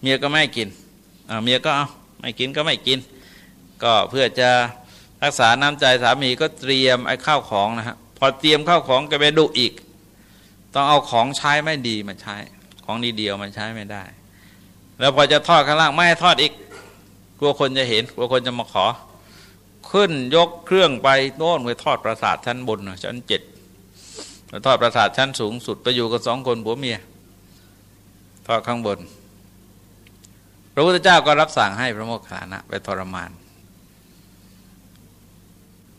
เมียก็ไม่ให้กินเมียก็เอาไม่กินก็ไม่กิน ก็เพื่อจะรักษาน้ำใจสามีก็เตรียมไอ้ข้าวของนะฮะพอเตรียมข้าวของก็ไปดุอีก ต้องเอาของใช้ไม่ดีมาใช้ของดีเดียวมันใช้ไม่ได้ แล้วพอจะทอดข้างล่างไม่ให้ทอดอีกกลัวคนจะเห็นกลัวคนจะมาขอ ขึ้นยกเครื่องไปโน่นไปทอดประสาทชั้นบนชั้นเจ็ด ทอดประสาทชั้นสูงสุดไปอยู่กับสองคนผัวเมียทอดข้างบน พระพุทธเจ้าก็รับสั่งให้พระโมคคัลลานะไปทรมาน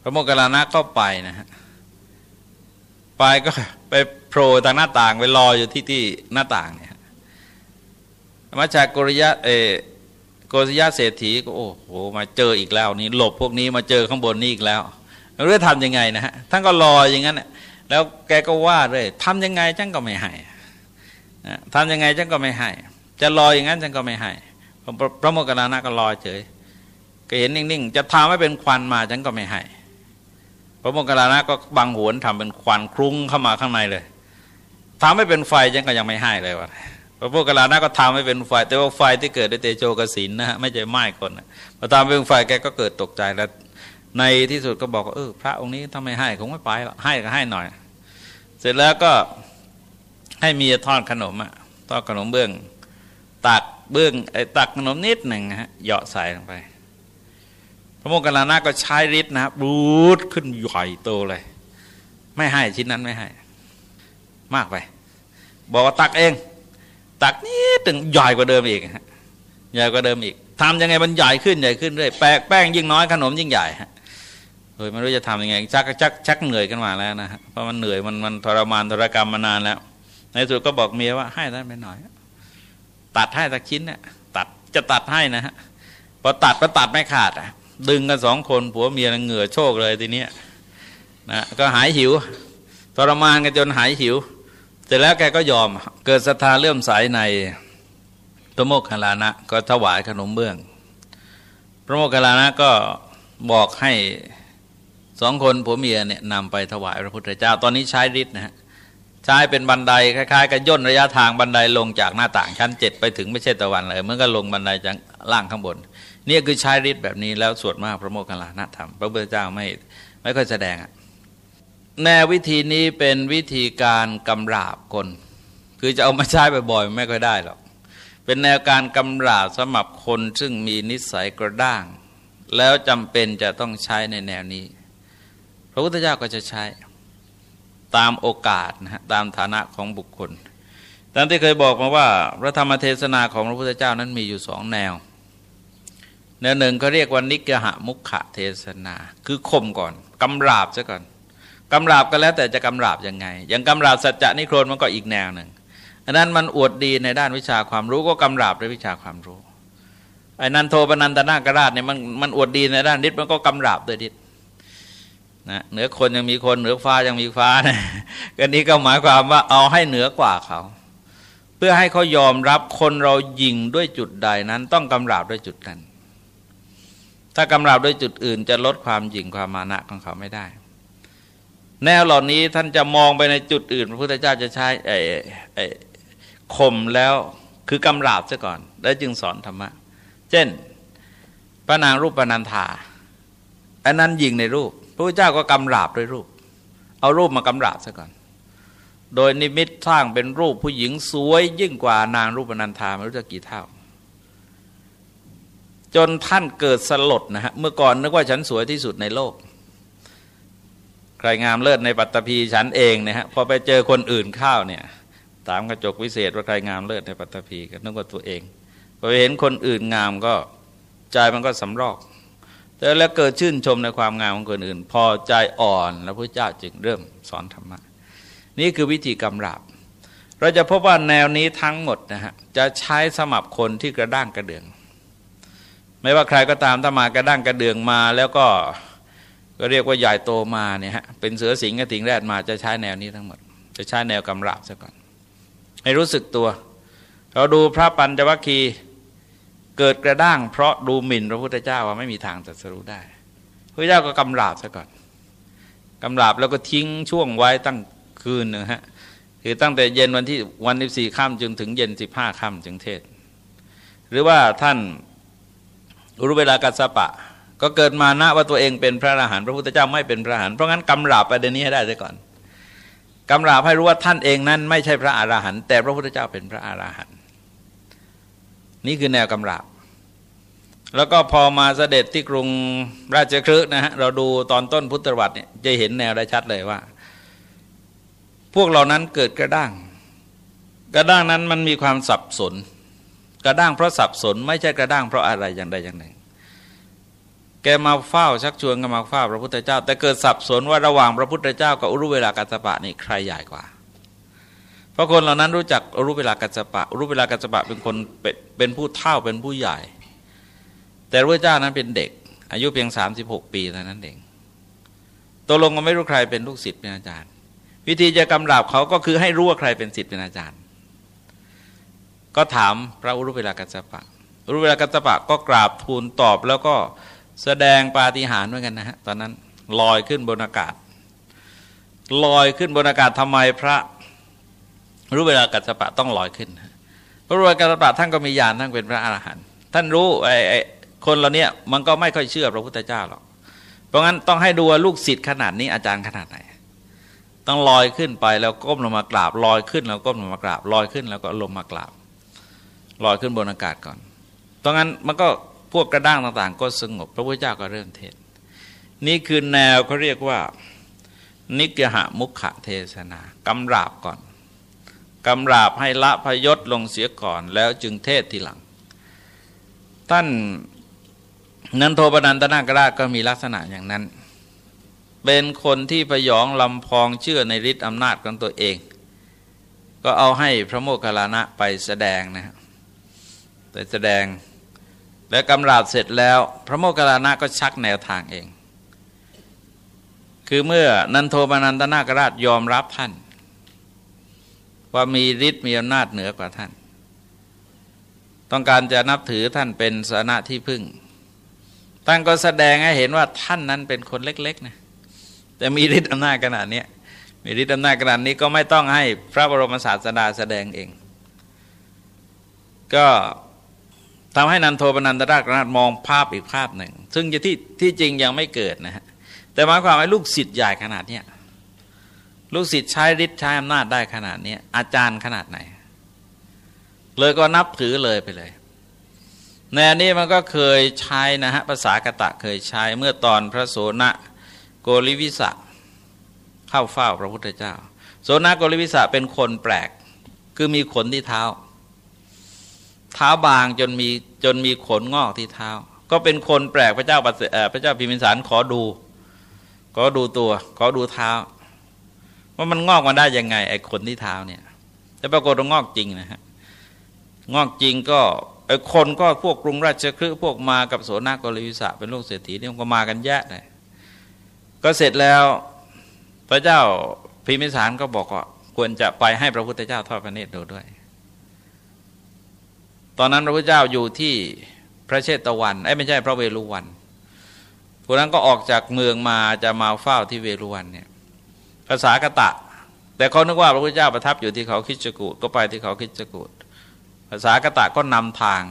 พระโมคคัลลานะก็ไปนะฮะไปก็ไปโผล่ทางหน้าต่างไปรออยู่ที่ที่หน้าต่างเนี่ยมาจากกริยะเอโกศยะเศรษฐีก็โอ้โหมาเจออีกแล้ว นี่หลบพวกนี้มาเจอข้างบนนี่อีกแล้วเรื่องทำยังไงนะฮะท่านก็รออย่างนั้น แล้วแกก็ว่าเลยทำยังไงจังก็ไม่ให้ทำยังไงจังก็ไม่ให้ จะรออย่างนั้นจังก็ไม่ให้พระโมคคัลลานะก็รอเฉย ก็เห็นนิ่งๆ จะทำให้เป็นควันมาจังก็ไม่ให้ พระโมคคัลลานะก็บังหวนทำเป็นควันคลุ้งเข้ามาข้างในเลยทำให้เป็นไฟยังก็ยังไม่ให้เลยวะพระโมคคัลลานะก็ทำให้เป็นไฟ แต่ว่าไฟที่เกิดด้วยเตโชกสินนะฮะไม่ใช่ไหม้คนพอทำเป็นไฟแกก็เกิดตกใจแล้วในที่สุดก็บอกว่าเออพระองค์นี้ทำไมให้คงไม่ไปให้ก็ให้หน่อย เสร็จแล้วก็ให้มีทอดขนมอะทอดขนมเบื้อง ตักเบื้องไอ้ตักขนมนิดหนึ่งฮะเหยาะใส่ลงไป พระโมคคัลลานะก็ใช้ฤทธิ์นะบูดขึ้นใหญ่โตเลย ไม่ให้ชิ้นนั้นไม่ให้ มากไป บอกว่าตักเอง ตักนิดถึงใหญ่กว่าเดิมอีกฮะใหญ่กว่าเดิมอีกทำยังไงมันใหญ่ขึ้นใหญ่ขึ้นเรื่อยแป้งแป้งยิ่งน้อยขนมยิ่งใหญ่ฮะ โดยไม่รู้จะทำยังไงชักชักชักเหนื่อยกันมาแล้วนะฮะเพราะมันเหนื่อยมันมันทรมานทรกรรมมานานแล้ว ในสุดก็บอกเมียว่าให้ท่านไปหน่อย ตัดให้สักชิ้นเนี่ยตัดจะตัดให้นะฮะพอตัดก็ตัดไม่ขาดอะดึงกันสองคนผัวเมียเหงื่อโชกเลยทีเนี้ยนะก็หายหิว ทรมานกันจนหายหิว เสร็จแล้วแกก็ยอม เกิดศรัทธาเลื่อมใสในพระโมคคัลลานะ ก็ถวายขนมเบื้อง พระโมคคัลลานะก็บอกให้ สองคนผัวเมียเนี่ยนำไปถวายพระพุทธเจ้า ตอนนี้ใช้ฤทธิ์นะฮะใช้เป็นบันไดคล้ายๆกับย่นระยะทางบันไดลงจากหน้าต่างชั้นเจ็ดไปถึงไม่ใช่ตะวันเลยเมื่อก็ลงบันไดจากล่างข้างบนนี่คือใช้ฤทธิ์แบบนี้แล้วสวดมากพระโมคคัลลานะธรรมพระพุทธเจ้าไม่ไม่ค่อยแสดงอะแนววิธีนี้เป็นวิธีการกำราบคน คือจะเอามาใช้บ่อยๆไม่ค่อยได้หรอกเป็นแนวการกำราบสำหรับคนซึ่งมีนิสัยกระด้าง แล้วจำเป็นจะต้องใช้ในแนวนี้ ระพุทธเจ้าก็จะใช้ตามโอกาสนะฮะตามฐานะของบุคคลตามที่เคยบอกมาว่า พระธรรมเทศนาของพระพุทธเจ้านั้นมีอยู่สองแนว แนวหนึ่งเขาเรียกว่านิกหะมุขะเทศนา คือข่มก่อนกำราบซะก่อนกำราบก็แล้วแต่จะกำราบยังไง อย่างกำราบสัจจะนิโครนมันก็อีกแนวหนึ่งอันนั้นมันอวดดีในด้านวิชาความรู้ก็กำราบด้วยวิชาความรู้ไอ้นันโทปนันตนากราชเนี่ยมันมันอวดดีในด้านฤทธิ์มันก็กำราบด้วยฤทธิ์ นะเหนือคนยังมีคนเหนือฟ้ายังมีฟ้านะก็นี้ก็หมายความว่าเอาให้เหนือกว่าเขา เพื่อให้เขายอมรับคนเรายิงด้วยจุดใดนั้น ต้องกำราบด้วยจุดนั้น ถ้ากำราบด้วยจุดอื่น จะลดความยิงความมานะของเขาไม่ได้ แนวเหล่านี้ท่านจะมองไปในจุดอื่น พระพุทธเจ้าจะใช้ไอ้ไอ้ข่มแล้วคือกำราบซะก่อน แล้วจึงสอนธรรมะ เช่นพระนางรูปปนันธาอันนั้นยิงในรูป ระพุทธเจ้าก็กำราบด้วยรูป เอารูปมากำราบซะก่อน โดยนิมิตสร้างเป็นรูปผู้หญิงสวย ยิ่งกว่านางรูปนันธาไม่รู้จะกี่เท่า จนท่านเกิดสลดนะฮะเมื่อก่อนนึกว่าฉันสวยที่สุดในโลก ใครงามเลิศในปัตตภีฉันเองเนี่ยฮะพอไปเจอคนอื่นข้าวเนี่ยตามกระจกวิเศษว่าใครงามเลิศในปัตตภีก็นึกว่าตัวเองพอเห็นคนอื่นงามก็ใจมันก็สำรอก แต่แล้วเกิดชื่นชมในความงามของคนอื่น พอใจอ่อนแล้วพระเจ้าจึงเริ่มสอนธรรมะ นี่คือวิธีกำราบ เราจะพบว่าแนวนี้ทั้งหมดนะฮะจะใช้สมับคนที่กระด้างกระเดือง ไม่ว่าใครก็ตามถ้ามากระด้างกระเดืองมาแล้วก็ก็เรียกว่าใหญ่โตมาเนี่ยฮะเป็นเสือสิงกระถิงแรดมาจะใช้แนวนี้ทั้งหมด จะใช้แนวกำราบซะก่อน ให้รู้สึกตัว เราดูพระปัญจวัคคีย์ เกิดกระด้างเพราะดูหมิ่นพระพุทธเจ้าว่าไม่มีทางจะสรู้ได้ พระเจ้าก็กำราบซะก่อนกำราบแล้วก็ทิ้งช่วงไว้ตั้งคืนนึงฮะคือตั้งแต่เย็นวันที่วันที่สี่ค่ำจนถึงเย็นสิบห้าค่ำจึงเทศ หรือว่าท่านรู้เวลากัสปะ ก็เกิดมานะว่าตัวเองเป็นพระอรหันต์พระพุทธเจ้าไม่เป็นพระอรหันต์เพราะงั้นกำราบประเด็นนี้ให้ได้ซะก่อนกำราบให้รู้ว่าท่านเองนั้นไม่ใช่พระอรหันต์แต่พระพุทธเจ้าเป็นพระอรหันต์นี่คือแนวกำราบ แล้วก็พอมาเสด็จที่กรุงราชคฤห์นะฮะเราดูตอนต้นพุทธวัตรเนี่ยจะเห็นแนวได้ชัดเลยว่า พวกเหล่านั้นเกิดกระด้าง กระด้างนั้นมันมีความสับสน กระด้างเพราะสับสน ไม่ใช่กระด้างเพราะอะไรอย่างใดอย่างหนึ่ง แกมาเฝ้าชักชวนกันมาเฝ้าพระพุทธเจ้า แต่เกิดสับสนว่าระหว่างพระพุทธเจ้ากับอุรุเวลากัสปะนี่ใครใหญ่กว่าเพราะคนเหล่านั้นรู้จักอุรุเวลากัสปะอุรุเวลากัสปะเป็นคนเป็นผู้เฒ่าเป็นผู้ใหญ่ แต่พระเจ้านั้นเป็นเด็ก อายุเพียง 36 ปีเท่านั้นเองตกลงก็ไม่รู้ใครเป็นลูกศิษย์เป็นอาจารย์ วิธีจะกำราบเขาก็คือให้รู้ว่าใครเป็นศิษย์เป็นอาจารย์ ก็ถามพระอุรุเวลากัสปะอุรุเวลากัสปะก็กราบทูลตอบแล้วก็แสดงปาฏิหาริย์เหมือนกันนะฮะตอนนั้นลอยขึ้นบนอากาศ ลอยขึ้นบนอากาศทำไมพระรู้เวลากัสปะต้องลอยขึ้น พระรู้เวลากัสปะท่านก็มีญาณท่านเป็นพระอรหันต์ท่านรู้ไอ้ไอ้ คนเราเนี่ยมันก็ไม่ค่อยเชื่อพระพุทธเจ้าหรอก เพราะงั้นต้องให้ดูว่าลูกศิษย์ขนาดนี้อาจารย์ขนาดไหน ต้องลอยขึ้นไปแล้วก้มลงมากราบลอยขึ้นแล้วก้มลงมากราบลอยขึ้นแล้วก็ลงมากราบลอยขึ้นบนอากาศก่อนตรงนั้นมันก็พวกกระด้างต่างๆ ก็สงบ พระพุทธเจ้าก็เริ่มเทศ นี่คือแนวเขาเรียกว่า นิกหะมุขะเทศนากำราบก่อนกำราบให้ละพยศลงเสียก่อนแล้วจึงเทศทีหลัง ท่าน นันโทปนันตนากราชก็มีลักษณะอย่างนั้น เป็นคนที่พยองลำพองเชื่อในฤทธิ์อำนาจของตัวเอง ก็เอาให้พระโมคคัลลานะไปแสดงนะไปแสดง และกำราบเสร็จแล้ว พระโมคคัลลานะก็ชักแนวทางเอง คือเมื่อนันโทปนันตนากราชยอมรับท่าน ว่ามีฤทธิ์มีอำนาจเหนือกว่าท่าน ต้องการจะนับถือท่านเป็นสานะที่พึ่ง ท่านก็แสดงให้เห็นว่าท่านนั้นเป็นคนเล็กๆนะแต่มีฤทธิ์อำนาจขนาดนี้มีฤทธิ์อำนาจขนาดนี้ก็ไม่ต้องให้พระบรมศาสดาแสดงเอง ก็ทำให้นันโทปนันตราชนาถมองภาพอีกภาพหนึ่ง ซึ่งจะที่ที่จริงยังไม่เกิดนะฮะแต่หมายความว่าลูกศิษย์ใหญ่ขนาดเนี้ยลูกศิษย์ใช้ฤทธิ์ใช้อำนาจได้ขนาดนี้อาจารย์ขนาดไหน เลยก็นับถือเลยไปเลย ในอันนี้มันก็เคยใช้นะฮะภาษากะตะเคยใช้เมื่อตอนพระโสนะโกริวิสะเข้าเฝ้าพระพุทธเจ้า โสนะโกริวิสะเป็นคนแปลก คือมีขนที่เท้า เท้าบางจนมีจนมีขนงอกที่เท้า ก็เป็นคนแปลกพระเจ้าพระเจ้าพิมพิสารขอดูขอดูตัวขอดูเท้า ว่ามันงอกมาได้ยังไงไอ้ขนที่เท้าเนี่ยแต่ปรากฏว่างอกจริงนะฮะงอกจริงก็ คนก็พวกกรุงราชคฤห์พวกมากับโสนากรวิสะเป็นลูกเศรษฐีนี่มันก็มากันแยะเลยก็เสร็จแล้วพระเจ้าพิมิสารก็บอกว่าควรจะไปให้พระพุทธเจ้าทอดพระเนตรดูด้วย ตอนนั้นพระพุทธเจ้าอยู่ที่พระเชตวันไอ้ไม่ใช่พระเวรุวันพวกนั้นก็ออกจากเมืองมาจะมาเฝ้าที่เวรุวันเนี่ยภาษากะตะ แต่เขานึกว่าพระพุทธเจ้าประทับอยู่ที่เขาคิจกูดก็ไปที่เขาคิจกูด ภาษากะตะก็นำทาง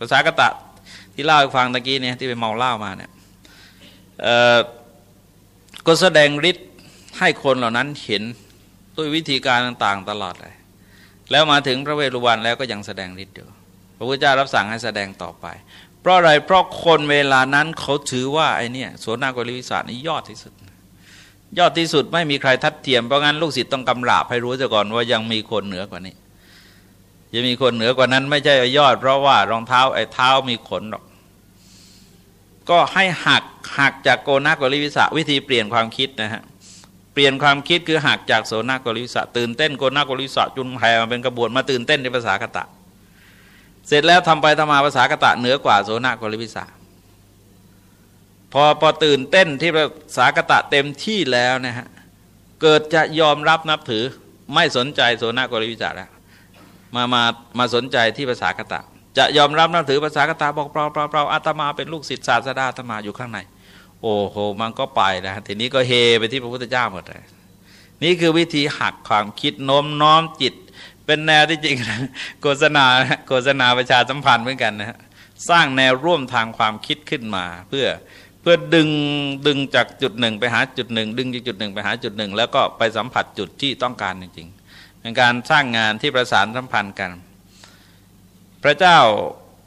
ภาษากะตะที่เล่าให้ฟังตะกี้เนี่ยที่ไปเมาเล่ามาเนี่ยก็แสดงฤทธิ์ให้คนเหล่านั้นเห็นด้วยวิธีการต่างๆ ตลอดเลย แล้วมาถึงพระเวรุวันแล้วก็ยังแสดงฤทธิ์อยู่พระพุทธเจ้ารับสั่งให้แสดงต่อไป เพราะอะไร เพราะคนเวลานั้นเขาถือว่าไอ้นี่โสนากริวิสานี่ยอดที่สุด ยอดที่สุดไม่มีใครทัดเทียม เพราะงั้นลูกศิษย์ต้องกำราบให้รู้ซะก่อนว่ายังมีคนเหนือกว่านี้ จะมีคนเหนือกว่านั้นไม่ใช่ยอด เพราะว่ารองเท้าไอ้เท้ามีขนหรอก ก็ให้หักหักจากโกนากริวิสะวิธีเปลี่ยนความคิดนะฮะเปลี่ยนความคิดคือหักจากโสนากริวิสะตื่นเต้นโกนากริวิสะจุนแผ่มาเป็นกระบวนมาตื่นเต้นในภาษากตะ เสร็จแล้วทำไปทำมาภาษากตะเหนือกว่าโสนากริวิสะพอพอตื่นเต้นที่ภาษากตะเต็มที่แล้วนะฮะเกิดจะยอมรับนับถือไม่สนใจโสนากริวิสะแล้ว มามามาสนใจที่ภาษากตะ จะยอมรับนับถือภาษากตะบอกเปล่าเปล่าเปล่าอาตมาเป็นลูกศิษย์ศาสดาอาตมาอยู่ข้างใน โอ้โห มันก็ไปนะทีนี้ก็เฮไปที่พระพุทธเจ้าหมดเลยนี่คือวิธีหักความคิดโน้มน้อมจิต เป็นแนวที่จริงโฆษณาโฆษณาประชาสัมพันธ์เหมือนกันนะฮะสร้างแนวร่วมทางความคิดขึ้นมา เพื่อเพื่อดึงดึงจากจุดหนึ่งไปหาจุดหนึ่งดึงจากจุดหนึ่งไปหาจุดหนึ่งแล้วก็ไปสัมผัสจุดที่ต้องการจริง เป็นการสร้างงานที่ประสานสัมพันธ์กัน พระเจ้า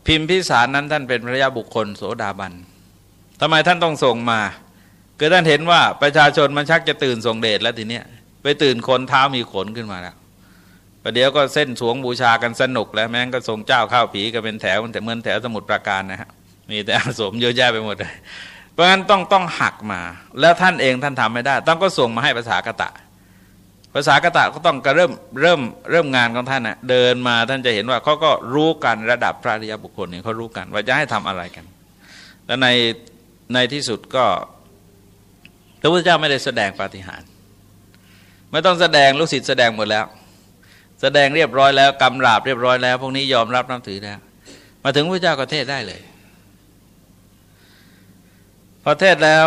พิมพิสารนั้นท่านเป็นพระยาบุคคลโสดาบันทำไมท่านต้องส่งมาเกิดท่านเห็นว่าประชาชนมันชักจะตื่นส่งเดชแล้วทีเนี้ยไปตื่นคนเท้ามีขนขึ้นมาแล้วประเดี๋ยวก็เส้นสวงบูชากันสนุกแล้วแม้งก็ส่งเจ้าข้าวผีก็เป็นแถวมันแต่เหมือนแถวสมุดประการนะฮะมีแต่อาสมเยอะแยะไปหมดเลย เพราะฉะนั้นต้องต้องหักมา แล้วท่านเองท่านทำไม่ได้ ต้องก็ส่งมาให้ภาษากะตะ ภาษากตะก็ต้องกเริ่มเริ่มเริ่มงานของท่านนะเดินมาท่านจะเห็นว่าเขาก็รู้กันระดับพระริยบุคคลเนี่ยเขารู้กัน ว่าจะให้ทำอะไรกัน แล้วในในที่สุดก็พระพุทธเจ้าไม่ได้แสดงปาฏิหาริย์ไม่ต้องแสดงลูกศิษย์แสดงหมดแล้ว แสดงเรียบร้อยแล้วกำราบเรียบร้อยแล้ว พวกนี้ยอมรับนับถือแล้วมาถึงพระเจ้าก็เทศได้เลยพอเทศแล้ว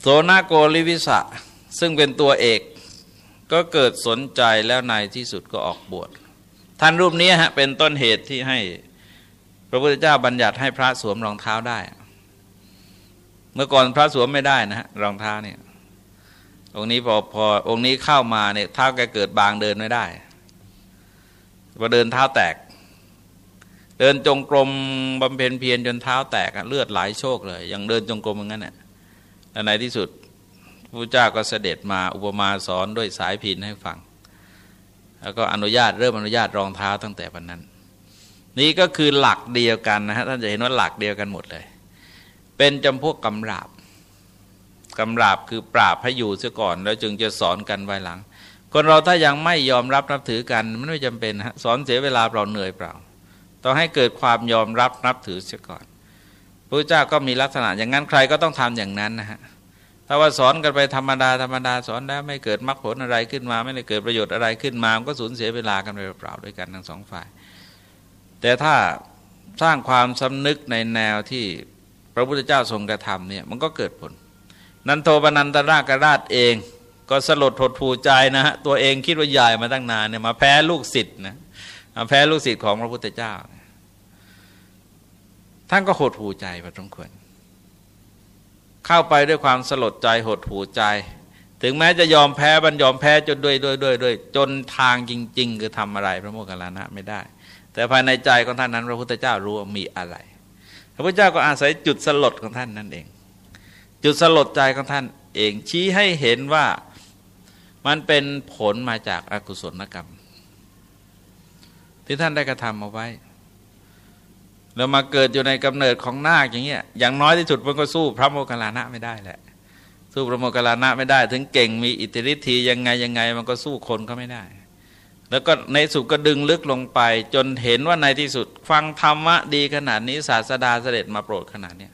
โสนาโกริวิสะซึ่งเป็นตัวเอก ก็เกิดสนใจแล้วในที่สุดก็ออกบวชท่านรูปนี้ฮะเป็นต้นเหตุที่ให้พระพุทธเจ้าบัญญัติให้พระสวมรองเท้าได้ เมื่อก่อนพระสวมไม่ได้นะฮะรองเท้าเนี่ยองค์นี้พอพอองค์นี้เข้ามาเนี่ยเท้าแกเกิดบางเดินไม่ได้พอเดินเท้าแตก เดินจงกรมบำเพ็ญเพียรจนเท้าแตกเลือดไหลโชคเลย ยังเดินจงกรมอย่างนั้นเนี่ยในที่สุด พระเจ้าก็เสด็จมาอุปมาสอนด้วยสายพินให้ฟัง แล้วก็อนุญาตเริ่มอนุญาตรองเท้าตั้งแต่วันนั้น นี่ก็คือหลักเดียวกันนะฮะท่านจะเห็นว่าหลักเดียวกันหมดเลย เป็นจำพวกกำราบกำราบคือปราบให้อยู่เสียก่อน แล้วจึงจะสอนกันไว้หลัง คนเราถ้ายังไม่ยอมรับนับถือกันมันไม่จำเป็นฮะสอนเสียเวลาเปล่าเหนื่อยเปล่าต้องให้เกิดความยอมรับนับถือเสียก่อนพระเจ้าก็มีลักษณะอย่างนั้นใครก็ต้องทำอย่างนั้นนะฮะ ถ้าว่าสอนกันไปธรรมดาธรรมดาสอนแล้วไม่เกิดมรรคผลอะไรขึ้นมา ไม่ได้เกิดประโยชน์อะไรขึ้นมามันก็สูญเสียเวลากันไปเปล่าด้วยกันทั้งสองฝ่าย แต่ถ้าสร้างความสำนึกในแนวที่พระพุทธเจ้าทรงกระทำเนี่ยมันก็เกิดผล นันโทปนันตรากราชเอง ก็สลดทดผูใจนะฮะตัวเองคิดว่าใหญ่มาตั้งนานเนี่ยมาแพ้ลูกศิษย์นะมาแพ้ลูกศิษย์ของพระพุทธเจ้า ท่านก็หดหูใจพอสมควร เข้าไปด้วยความสลดใจหดหูใจ ถึงแม้จะยอมแพ้บันยอมแพ้จนด้วยด้วยด้วยด้วยจนทางจริง ๆ คือทำอะไรพระโมคคัลลานะไม่ได้ แต่ภายในใจของท่านนั้น พระพุทธเจ้ารู้ว่ามีอะไร พระพุทธเจ้าก็อาศัยจุดสลดของท่านนั่นเอง จุดสลดใจของท่านเองชี้ให้เห็นว่ามันเป็นผลมาจากอากุศลกรรม ที่ท่านได้กระทำเอาไว้ เรามาเกิดอยู่ในกำเนิดของนาคอย่างเงี้ยอย่างน้อยที่สุดมันก็สู้พระโมคคัลลานะไม่ได้แหละ สู้พระโมคคัลลานะไม่ได้ ถึงเก่งมีอิทธิฤทธิ์ยังไงยังไง มันก็สู้คนก็ไม่ได้ แล้วก็ในสุดก็ดึงลึกลงไป จนเห็นว่าในที่สุด ฟังธรรมะดีขนาดนี้ศาสดาเสด็จมาโปรดขนาดเนี้ย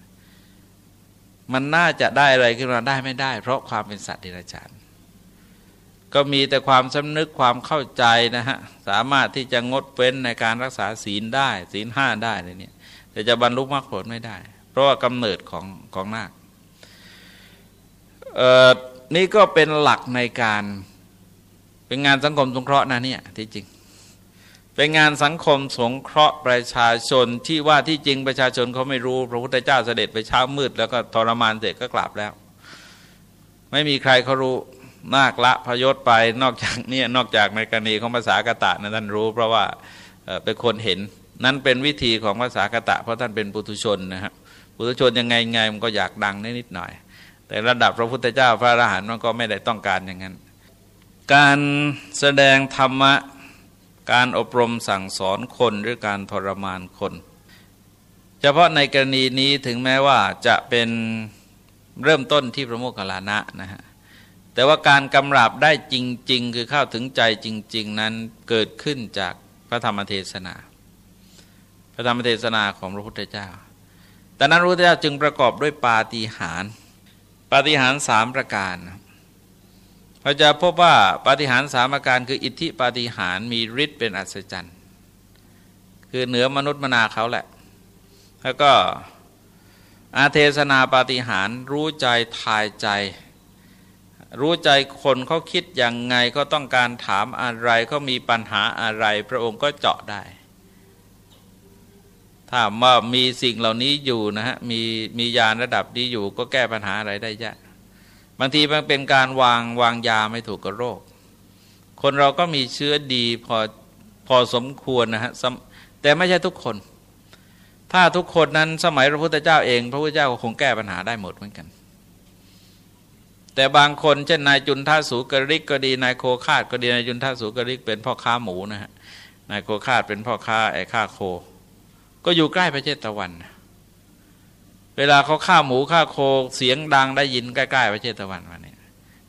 มันน่าจะได้อะไรขึ้นมาได้ไม่ได้ เพราะความเป็นสัตว์ดิรัจฉาน ก็มีแต่ความสำนึกความเข้าใจนะฮะสามารถที่จะงดเว้นในการรักษาศีลได้ ศีลห้าได้เลยเนี่ยแต่จะบรรลุมรรคผลไม่ได้ เพราะว่ากำเนิดของของนาคเอ่อนี่ก็เป็นหลักในการเป็นงานสังคมสงเคราะห์นะเนี่ยที่จริง เป็นงานสังคมสงเคราะห์ประชาชนที่ว่าที่จริงประชาชนเขาไม่รู้ พระพุทธเจ้าเสด็จไปเช้ามืด แล้วก็ทรมานเสร็จก็กลับแล้ว ไม่มีใครเขารู้ นาคละพยศไปนอกจากเนี่ยนอกจากในกรณีของภาษากตะนะท่านรู้ เพราะว่าเป็นคนเห็นนั้นเป็นวิธีของภาษากตะ เพราะท่านเป็นปุถุชนนะครับปุถุชนยังไงไงมันก็อยากดังนิดหน่อย แต่ระดับพระพุทธเจ้าพระอรหันต์มันก็ไม่ได้ต้องการอย่างนั้น การแสดงธรรมะการอบรมสั่งสอนคนหรือการทรมานคน เฉพาะในกรณีนี้ถึงแม้ว่าจะเป็นเริ่มต้นที่พระโมคคัลลานะนะฮะ แต่ว่าการกำราบได้จริง ๆ คือเข้าถึงใจจริง ๆ นั้นเกิดขึ้นจากพระธรรมเทศนา พระธรรมเทศนาของพระพุทธเจ้า แต่นั้นพระพุทธเจ้าจึงประกอบด้วยปาฏิหาริย์ปาฏิหาริย์สามประการเราจะพบว่าปาฏิหาริย์สามประการคืออิทธิปาฏิหาริย์มีฤทธิ์เป็นอัศจรรย์คือเหนือมนุษย์มนาเขาแหละ แล้วก็อาเทศนาปาฏิหาริย์รู้ใจทายใจ รู้ใจคนเขาคิดอย่างไงก็ต้องการถามอะไรเขามีปัญหาอะไร พระองค์ก็เจาะได้ ถ้าว่ามีสิ่งเหล่านี้อยู่นะฮะมีมียานระดับนี้อยู่ก็แก้ปัญหาอะไรได้ยากบางทีมันเป็นการวางวางยาไม่ถูกกับโรค คนเราก็มีเชื้อดีพอพอสมควรนะฮะแต่ไม่ใช่ทุกคน ถ้าทุกคนนั้นสมัยพระพุทธเจ้าเอง พระพุทธเจ้าก็คงแก้ปัญหาได้หมดเหมือนกัน แต่บางคนเช่นนายจุนท่าสูกริกก็ดีนายโคคาดก็ดีนายจุนท่าสูกริกเป็นพ่อค้าหมูนะฮะนายโคคาดเป็นพ่อค้าไอ้ข้าโค ก็อยู่ใกล้พระเจตวัน เวลาเขาฆ่าหมูฆ่าโคเสียงดังได้ยินใกล้ๆพระเจตวันมาเนี่ย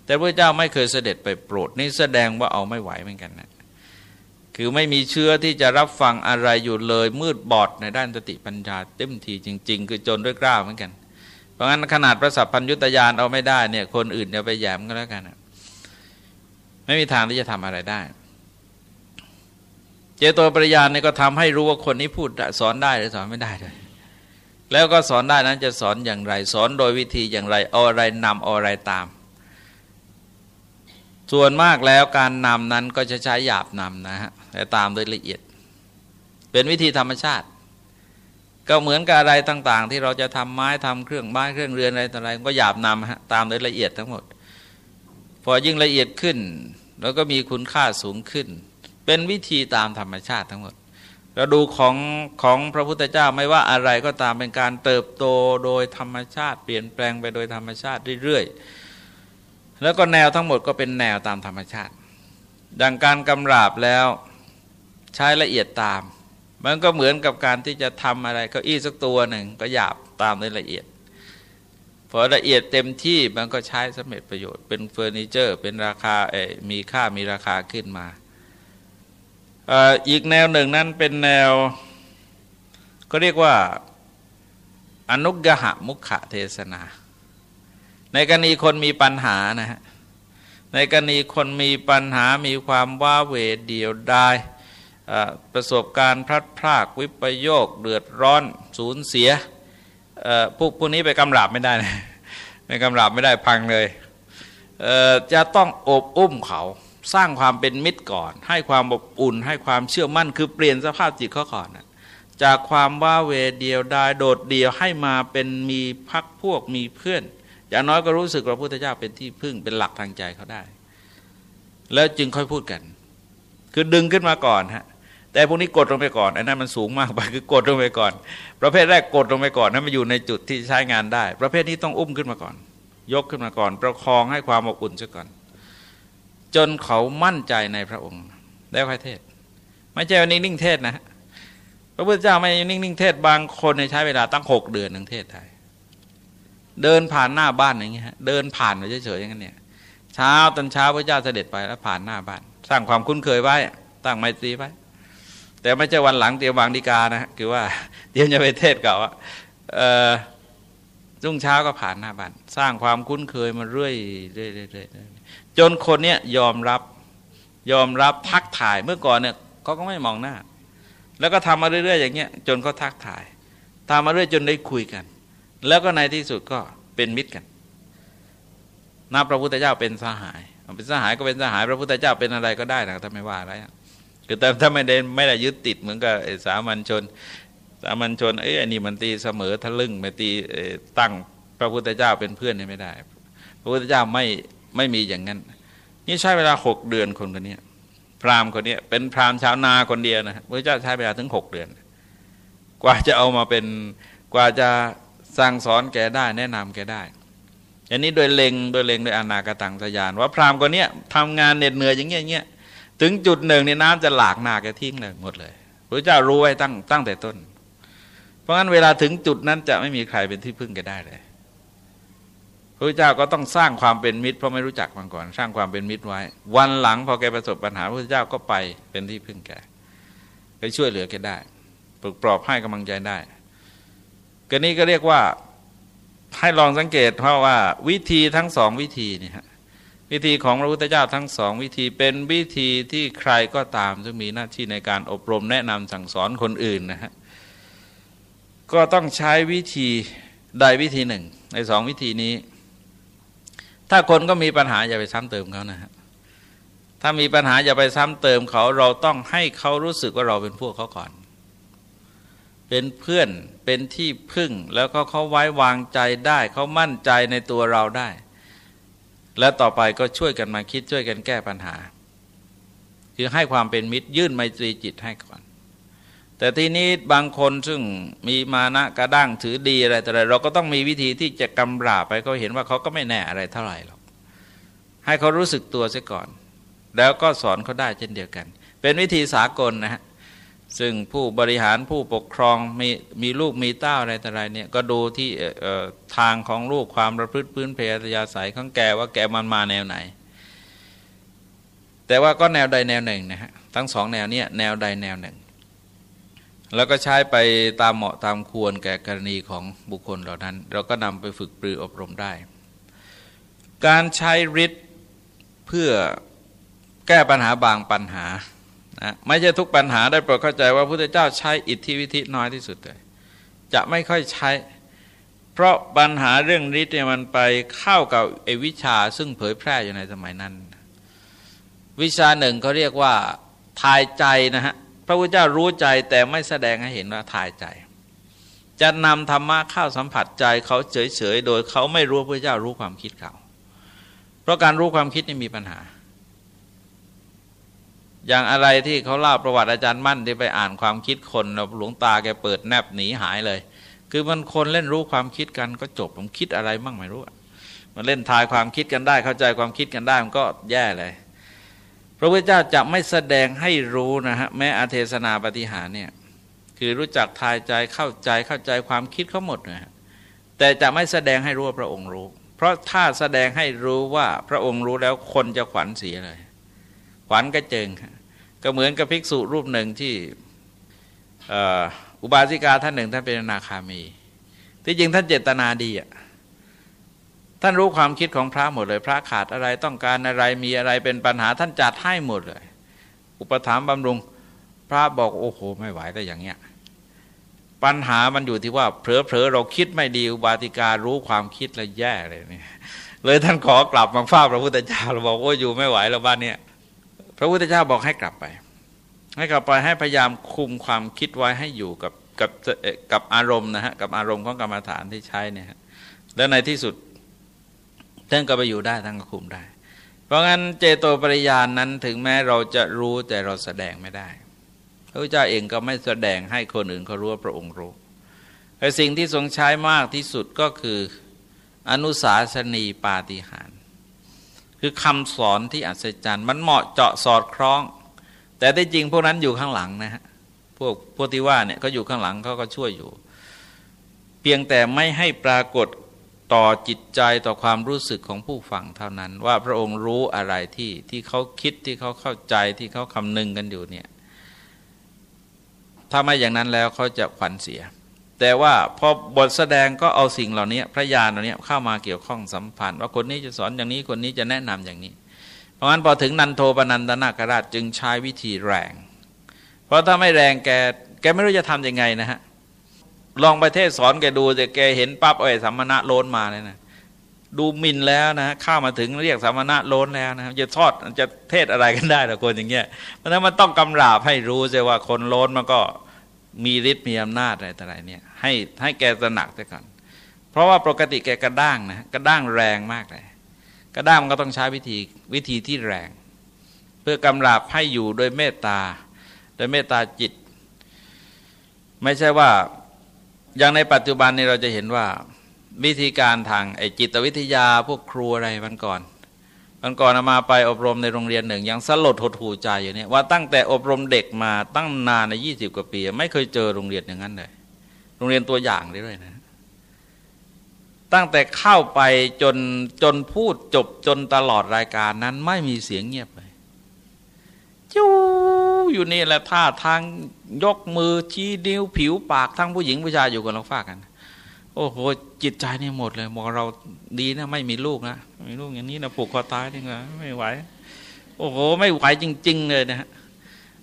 แต่พระเจ้าไม่เคยเสด็จไปโปรดนี่แสดงว่าเอาไม่ไหวเหมือนกันนะคือไม่มีเชื้อที่จะรับฟังอะไรอยู่เลยมืดบอดในด้านสติปัญญาเต็มทีจริง ๆ คือจนด้วยกล้าเหมือนกัน ราะงั้นขนาดพระสัพพัญยุตยานเอาไม่ได้เนี่ยคนอื่นเดี๋ยวไปแยมก็แล้วกันไม่มีทางที่จะทำอะไรได้ เจโตปริยานนี่ยก็ทำให้รู้ว่าคนนี้พูดสอนได้หรือสอนไม่ได้เลยแล้วก็สอนได้นั้นจะสอนอย่างไร สอนโดยวิธีอย่างไรเอาอะไรนำเอาอะไรตาม ส่วนมากแล้วการนำนั้นก็จะใช้หยาบนำนะฮะแต่ตามโดยละเอียด เป็นวิธีธรรมชาติ ก็เหมือนกับอะไรต่าง ๆ ที่เราจะทำไม้ทำเครื่องไม้เครื่องเรือนอะไรต่ออะไรก็หยาบนำฮะตามโดยละเอียดทั้งหมด พอยิ่งละเอียดขึ้น แล้วก็มีคุณค่าสูงขึ้น เป็นวิธีตามธรรมชาติทั้งหมด เราดูของของพระพุทธเจ้าไม่ว่าอะไรก็ตามเป็นการเติบโตโดยธรรมชาติ เปลี่ยนแปลงไปโดยธรรมชาติเรื่อยๆแล้วก็แนวทั้งหมดก็เป็นแนวตามธรรมชาติ ดังการกำราบแล้วใช้ละเอียดตาม มันก็เหมือนกับการที่จะทำอะไรเก้าอี้สักตัวหนึ่งก็หยาบตามในละเอียด พอละเอียดเต็มที่มันก็ใช้สำเร็จประโยชน์เป็นเฟอร์นิเจอร์ เป็นราคาเอมีค่ามีราคาขึ้นมาอีกแนวหนึ่งนั้นเป็นแนว ก็เรียกว่าอนุกหะมุขะเทศนา ในกรณีคนมีปัญหานะฮะในกรณีคนมีปัญหามีความว้าเหวเดียวดาย ประสบการณ์พลัดพรากวิปโยคเดือดร้อนสูญเสียพวกพวกนี้ไปกำราบไม่ได้นะไปกำราบไม่ได้พังเลยจะต้องอบอุ้มเขาสร้างความเป็นมิตรก่อน ให้ความอบอุ่น ให้ความเชื่อมั่นคือเปลี่ยนสภาพจิตเขาก่อนนะจากความว่าเวเดียวดายโดดเดียวให้มาเป็นมีพักพวกมีเพื่อน อย่างน้อยก็รู้สึกว่าพระพุทธเจ้าเป็นที่พึ่งเป็นหลักทางใจเขาได้ แล้วจึงค่อยพูดกัน คือดึงขึ้นมาก่อนฮะ แต่พวกนี้กดลงไปก่อนไอ้นั่นมันสูงมากไปคือกดลงไปก่อน ประเภทแรกกดลงไปก่อนนั้นมาอยู่ในจุดที่ใช้งานได้ ประเภทนี้ต้องอุ้มขึ้นมาก่อน ยกขึ้นมาก่อน ประคองให้ความอบอุ่นซะก่อน จนเขามั่นใจในพระองค์แล้วค่อยเทศ ไม่ใช่วันนี้นิ่งเทศนะพระพุทธเจ้าไม่นิ่งนิ่งเทศบางคนใช้เวลาตั้งหกเดือนหนึ่งเทศไทยเดินผ่านหน้าบ้านอย่างเงี้ยเดินผ่านไปเฉยๆอย่างนั้นเนี่ยเช้าตอนเช้าพระเจ้าเสด็จไปแล้วผ่านหน้าบ้าน สร้างความคุ้นเคยไว้ตั้งไมตรีไว้ แต่ไม่ใช่วันหลังเตรียมวางดีกานะคือว่าเตรียมจะไปเทศเก่าอะรุ่งเช้าก็ผ่านหน้าบ้านสร้างความคุ้นเคยมาเรื่อยเรื่อยจนคนเนี้ยยอมรับยอมรับทักถ่ายเมื่อก่อนเนี่ยเขาก็ไม่มองหน้า แล้วก็ทำมาเรื่อย ๆ อย่างเงี้ย จนเขาทักถ่ายทำมาเรื่อยจนได้คุยกัน แล้วก็ในที่สุดก็เป็นมิตรกันนับพระพุทธเจ้าเป็นสหายเป็นสหายก็เป็นสหาย พระพุทธเจ้าเป็นอะไรก็ได้นะถ้าไม่ว่าอะไร คือแต่ถ้าไม่ได้ไม่ได้ยึดติดเหมือนกับสามัญชน สามัญชนเอ้ยอันนี้มันตีเสมอทะลึ่งไม่ตีตั้งพระพุทธเจ้าเป็นเพื่อนไม่ได้ พระพุทธเจ้าไม่ไม่มีอย่างนั้น นี่ใช้เวลาหกเดือนคนคนนี้พราหมณ์คนนี้เป็นพราหมณ์ชาวนาคนเดียวนะพระเจ้าใช้เวลาถึงหกเดือน กว่าจะเอามาเป็นกว่าจะสั่งสอนแกได้แนะนำแกได้อันนี้โดยเล็งโดยเล็งโดยอนากตังสยาน ว่าพราหมณ์คนนี้ทำงานเหน็ดเหนื่อยอย่างเงี้ยเงี้ย ถึงจุดหนึ่งนี่น้ำจะหลากหนาแกทิ้งเลยหมดเลยพระเจ้ารู้ไว้ตั้งตั้งแต่ต้น เพราะงั้นเวลาถึงจุดนั้นจะไม่มีใครเป็นที่พึ่งแกได้เลยพระเจ้าก็ต้องสร้างความเป็นมิตรเพราะไม่รู้จักมาก่อน สร้างความเป็นมิตรไว้ วันหลังพอแกประสบปัญหาพระเจ้าก็ไปเป็นที่พึ่งแกไปช่วยเหลือแกได้ปลุกปลอบให้กำลังใจได้ก็นี้ก็เรียกว่าให้ลองสังเกตเพราะว่าวิธีทั้งสองวิธีนี่ฮะ วิธีของพระพุทธเจ้าทั้งสองวิธีเป็นวิธีที่ใครก็ตามซึ่งมีหน้าที่ในการอบรมแนะนำสั่งสอนคนอื่นนะฮะก็ต้องใช้วิธีใดวิธีหนึ่ง ในสองวิธีนี้ ถ้าคนก็มีปัญหาอย่าไปซ้ำเติมเขานะฮะถ้ามีปัญหาอย่าไปซ้ำเติมเขาเราต้องให้เขารู้สึกว่าเราเป็นพวกเขาก่อน เป็นเพื่อนเป็นที่พึ่งแล้วก็เขาไว้วางใจได้ เขามั่นใจในตัวเราได้ แล้วต่อไปก็ช่วยกันมาคิดช่วยกันแก้ปัญหา คือให้ความเป็นมิตรยื่นไมตรีจิตให้ก่อน แต่ทีนี้บางคนซึ่งมีมานะกระด้างถือดีอะไรแต่ไรเราก็ต้องมีวิธีที่จะกำราบไปเขาเห็นว่าเขาก็ไม่แน่อะไรเท่าไหร่หรอกให้เขารู้สึกตัวซะก่อน แล้วก็สอนเขาได้เช่นเดียวกัน เป็นวิธีสากลนะฮะ ซึ่งผู้บริหารผู้ปกครองมีมีลูกมีเต้าอะไรแต่ไรเนี่ยก็ดูที่ทางของลูกความประพฤติพื้นเพยาศัยของแกว่าแกมันมาแนวไหน แต่ว่าก็แนวใดแนวหนึ่งนะฮะทั้งสองแนวเนี้ยแนวใดแนวหนึ่ง แล้วก็ใช้ไปตามเหมาะตามควรแก่กรณีของบุคคลเหล่านั้น เราก็นำไปฝึกปรืออบรมได้ การใช้ฤทธิ์เพื่อแก้ปัญหาบางปัญหา นะไม่ใช่ทุกปัญหาได้โปรดเข้าใจว่าพระพุทธเจ้าใช้อิทธิวิธีน้อยที่สุดเลยจะไม่ค่อยใช้ เพราะปัญหาเรื่องฤทธิ์เนี่ยมันไปเข้ากับไอวิชาซึ่งเผยแพร่อยู่ในสมัยนั้น วิชาหนึ่งเขาเรียกว่าทายใจนะฮะพระพุทธเจ้ารู้ใจแต่ไม่แสดงให้เห็นว่าทายใจ จะนำธรรมะเข้าสัมผัสใจเขาเฉยๆโดยเขาไม่รู้พระเจ้ารู้ความคิดเขา เพราะการรู้ความคิดนี่มีปัญหา อย่างอะไรที่เขาเล่าประวัติอาจารย์มั่นที่ไปอ่านความคิดคนหลวงตาแกเปิดแนบหนีหายเลย คือมันคนเล่นรู้ความคิดกันก็จบผมคิดอะไรมั่งไม่รู้มันเล่นทายความคิดกันได้ เข้าใจความคิดกันได้มันก็แย่เลย พระพุทธเจ้าจะไม่แสดงให้รู้นะฮะแม้อาเทศนาปฏิหารเนี่ยคือรู้จักทายใจเข้าใจเข้าใจความคิดเขาหมดนะแต่จะไม่แสดงให้รู้ว่าพระองค์รู้ เพราะถ้าแสดงให้รู้ว่าพระองค์รู้แล้วคนจะขวัญเสียเลย ขวัญก็เจิง ก็เหมือนกับภิกษุรูปหนึ่งที่อุบาสิกาท่านหนึ่งท่านเป็นนาคามี ที่จริงท่านเจตนาดีอะท่านรู้ความคิดของพระหมดเลย พระขาดอะไรต้องการอะไรมีอะไรเป็นปัญหาท่านจัดให้หมดเลย อุปถัมภ์บำรุง พระบอกโอ้โหไม่ไหวแต่อย่างเงี้ยปัญหามันอยู่ที่ว่าเผลอๆเราคิดไม่ดีอุบาติการู้ความคิดแล้วแย่เลยนี่เลยท่านขอกลับมาฝ้าพระพุทธเจ้าเราบอกโอ้อยู่ไม่ไหวแล้วบ้านเนี้ย พระพุทธเจ้าบอกให้กลับไป ให้กลับไปให้พยายามคุมความคิดไว้ให้อยู่กับกับกับอารมณ์นะฮะกับอารมณ์ของกรรมฐานที่ใช้เนี่ยแล้วในที่สุดท่านก็ไปอยู่ได้ท่านก็คุมได้ เพราะงั้นเจโตปริยานนั้นถึงแม้เราจะรู้แต่เราแสดงไม่ได้ พระพุทธเจ้าเองก็ไม่แสดงให้คนอื่นเขารู้ว่าพระองค์รู้แต่สิ่งที่ทรงใช้มากที่สุดก็คืออนุสาสนีปาฏิหาร คือคำสอนที่อัศจรรย์ มันเหมาะเจาะสอดคล้อง แต่ที่จริงพวกนั้นอยู่ข้างหลังนะฮะพวกพวกที่ว่าเนี่ยเขาอยู่ข้างหลังเขาก็ช่วยอยู่ เพียงแต่ไม่ให้ปรากฏต่อจิตใจต่อความรู้สึกของผู้ฟังเท่านั้น ว่าพระองค์รู้อะไรที่ที่เขาคิดที่เขาเข้าใจที่เขาคำนึงกันอยู่เนี่ยถ้าไม่อย่างนั้นแล้วเขาจะขวัญเสีย แต่ว่าพอบทแสดงก็เอาสิ่งเหล่านี้พระญาณเหล่านี้เข้ามาเกี่ยวข้องสัมพันธ์ว่าคนนี้จะสอนอย่างนี้คนนี้จะแนะนำอย่างนี้ เพราะฉะนั้นพอถึงนันโทปนันตนาคราชจึงใช้วิธีแรง เพราะถ้าไม่แรงแกแกไม่รู้จะทํำยังไงนะฮะลองไปเทศสอนแกดูแต่แกเห็นปั๊บเอ้ยสัมมณะโลนมาเลยนะดูมินแล้วนะข้ามาถึงเรียกสัมมณะโลนแล้วนะจะทอดจะเทศอะไรกันได้ล่ะคนอย่างเงี้ยเพราะนั้นมันต้องกำราบให้รู้ใช่ว่าคนโลนมันก็ มีฤทธิ์มีอำนาจอะไรต่ออะไรเนี่ยให้ให้แกตระหนักซะก่อนเพราะว่าปกติแกกระด้างนะกระด้างแรงมากเลยกระด้างมันก็ต้องใช้วิธีวิธีที่แรง เพื่อกำราบให้อยู่โดยเมตตาโดยเมตตาจิต ไม่ใช่ว่าอย่างในปัจจุบันนี้เราจะเห็นว่าวิธีการทางไอจิตวิทยาพวกครูอะไรมันก่อน มันก่อนมาไปอบรมในโรงเรียนหนึ่ง ยังสลดหดหูใจอยู่เนี่ยว่าตั้งแต่อบรมเด็กมาตั้งนานในยี่สิบกว่าปี ไม่เคยเจอโรงเรียนอย่างนั้นเลย โรงเรียนตัวอย่างด้วยนะตั้งแต่เข้าไปจนจนพูดจบจนตลอดรายการนั้นไม่มีเสียงเงียบเลยจู้อยู่นี่แหละท่าทางยกมือชี้นิ้วผิวปากทั้งผู้หญิงผู้ชายอยู่กันลองฟากัน โอ้โหจิตใจนี่หมดเลยบอกเราดีนะไม่มีลูกนะมีลูกอย่างนี้นะปลูกคอตายนี่ไงไม่ไหว โอ้โห ไม่ไหวจริง ๆ เลยนะฮะ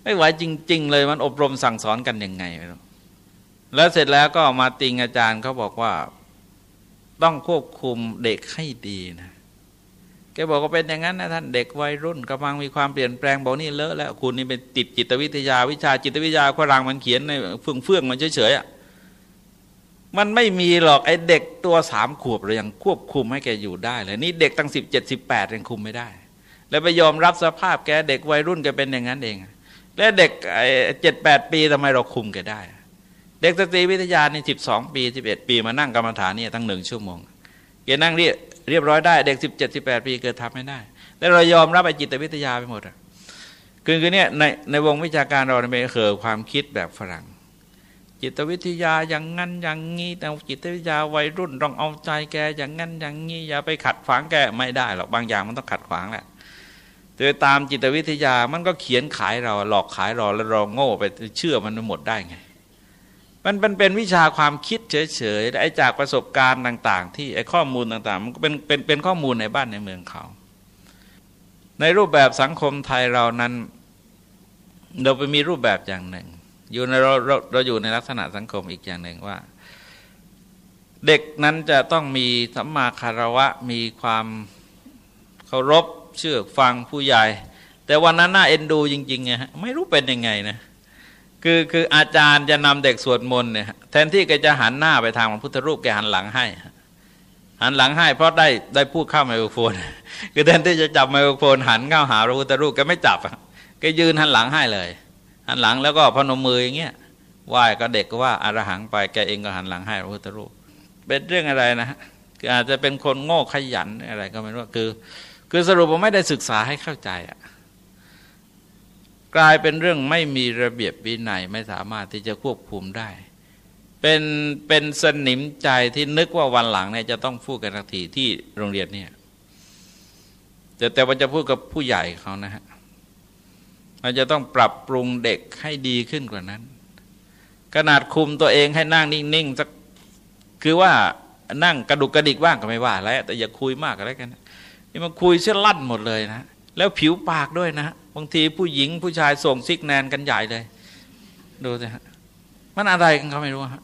ไม่ไหวจริง ๆ เลยมันอบรมสั่งสอนกันยังไงไม่รู้แล้วเสร็จแล้วก็มาติงอาจารย์เขาบอกว่าต้องควบคุมเด็กให้ดีนะแกบอกว่าเป็นอย่างนั้นนะท่านเด็กวัยรุ่นกำลังมีความเปลี่ยนแปลงบอกนี่เลอะแล้วคุณนี่เป็นติดจิตวิทยาวิชาจิตวิทยาฝรั่งมันเขียนในเฟื่องเฟื่องมันเฉยๆอะ มันไม่มีหรอกไอ้เด็กตัวสามขวบเรายังควบคุมให้แกอยู่ได้เลยนี่เด็กตั้งสิบเจ็ดสิบแปดยังคุมไม่ได้ แล้วไปยอมรับสภาพแกเด็กวัยรุ่นแกเป็นอย่างนั้นเอง แล้วเด็กไอ้เจ็ดแปดปีทำไมเราคุมแกได้ เด็กสตรีวิทยานี่สิบสองปีสิบเอ็ดปีมานั่งกรรมฐานนี่ตั้งหนึ่งชั่วโมงแกนั่งเรียเรียบร้อยได้เด็กสิบเจ็ดสิบแปดปีเกิดทำไม่ได้ แล้วเรายอมรับไอ้จิตวิทยาไปหมดอะคือคือเนี่ยในในวงวิชาการเราเนี่ยเคยความคิดแบบฝรั่ง จิตวิทยาอย่างงั้นอย่างงี้แต่จิตวิทยาวัยรุ่นต้องเอาใจแกอย่างงั้นอย่างงี้อย่าไปขัดขวางแกไม่ได้หรอกบางอย่างมันต้องขัดขวางแหละโดยตามจิตวิทยามันก็เขียนขายเรา หลอกขายเราแล้วเราโง่ไปเชื่อมันหมดได้ไง มันเป็นวิชาความคิดเฉยๆไอ้จากประสบการณ์ต่าง ๆ ที่ไอ้ข้อมูลต่างๆ มันก็เป็นเป็นเป็นข้อมูลในบ้านในเมืองเขา ในรูปแบบสังคมไทยเรานั้น เราไปมีรูปแบบอย่างหนึ่ง อยู่ในเราเราเราอยู่ในลักษณะสังคมอีกอย่างหนึ่งว่า เด็กนั้นจะต้องมีสัมมาคารวะมีความเคารพเชื่อฟังผู้ใหญ่ แต่วันนั้นน่าเอ็นดูจริงๆไงฮะไม่รู้เป็นยังไงนะคือคืออาจารย์จะนำเด็กสวดมนต์เนี่ยแทนที่แกจะหันหน้าไปทางพระพุทธรูปแกหันหลังให้ หันหลังให้ เพราะได้ได้พูดเข้าไมโครโฟน คือแทนที่จะจับไมโครโฟนหันเข้าหาพระพุทธรูปแกไม่จับแกยืนหันหลังให้เลย หันหลังแล้วก็พนมมืออย่างเงี้ยไหว้ก็เด็กก็ว่าอารหังไปแกเองก็หันหลังให้พระพุทธรูป เป็นเรื่องอะไรนะคืออาจจะเป็นคนโง่ขยันอะไรก็ไม่รู้คือ คือสรุปว่าไม่ได้ศึกษาให้เข้าใจอะกลายเป็นเรื่องไม่มีระเบียบวินัยไม่สามารถที่จะควบคุมได้ เป็นเป็นสนิมใจที่นึกว่าวันหลังเนี่ยจะต้องพูดกันทันทีที่โรงเรียนเนี่ยแต่แต่ว่าจะพูดกับผู้ใหญ่เขานะฮะ เราจะต้องปรับปรุงเด็กให้ดีขึ้นกว่านั้น ขนาดคุมตัวเองให้นั่งนิ่งๆสักคือว่านั่งกระดุกกระดิกบ้างก็ไม่ว่าแล้วแต่อย่าคุยมากอะไรกันนี่มันคุยเชื่อลั่นหมดเลยนะ แล้วผิวปากด้วยนะบางทีผู้หญิงผู้ชายส่งซิกแนนกันใหญ่เลย ดูสิฮะมันอะไรกันเขาไม่รู้ฮะ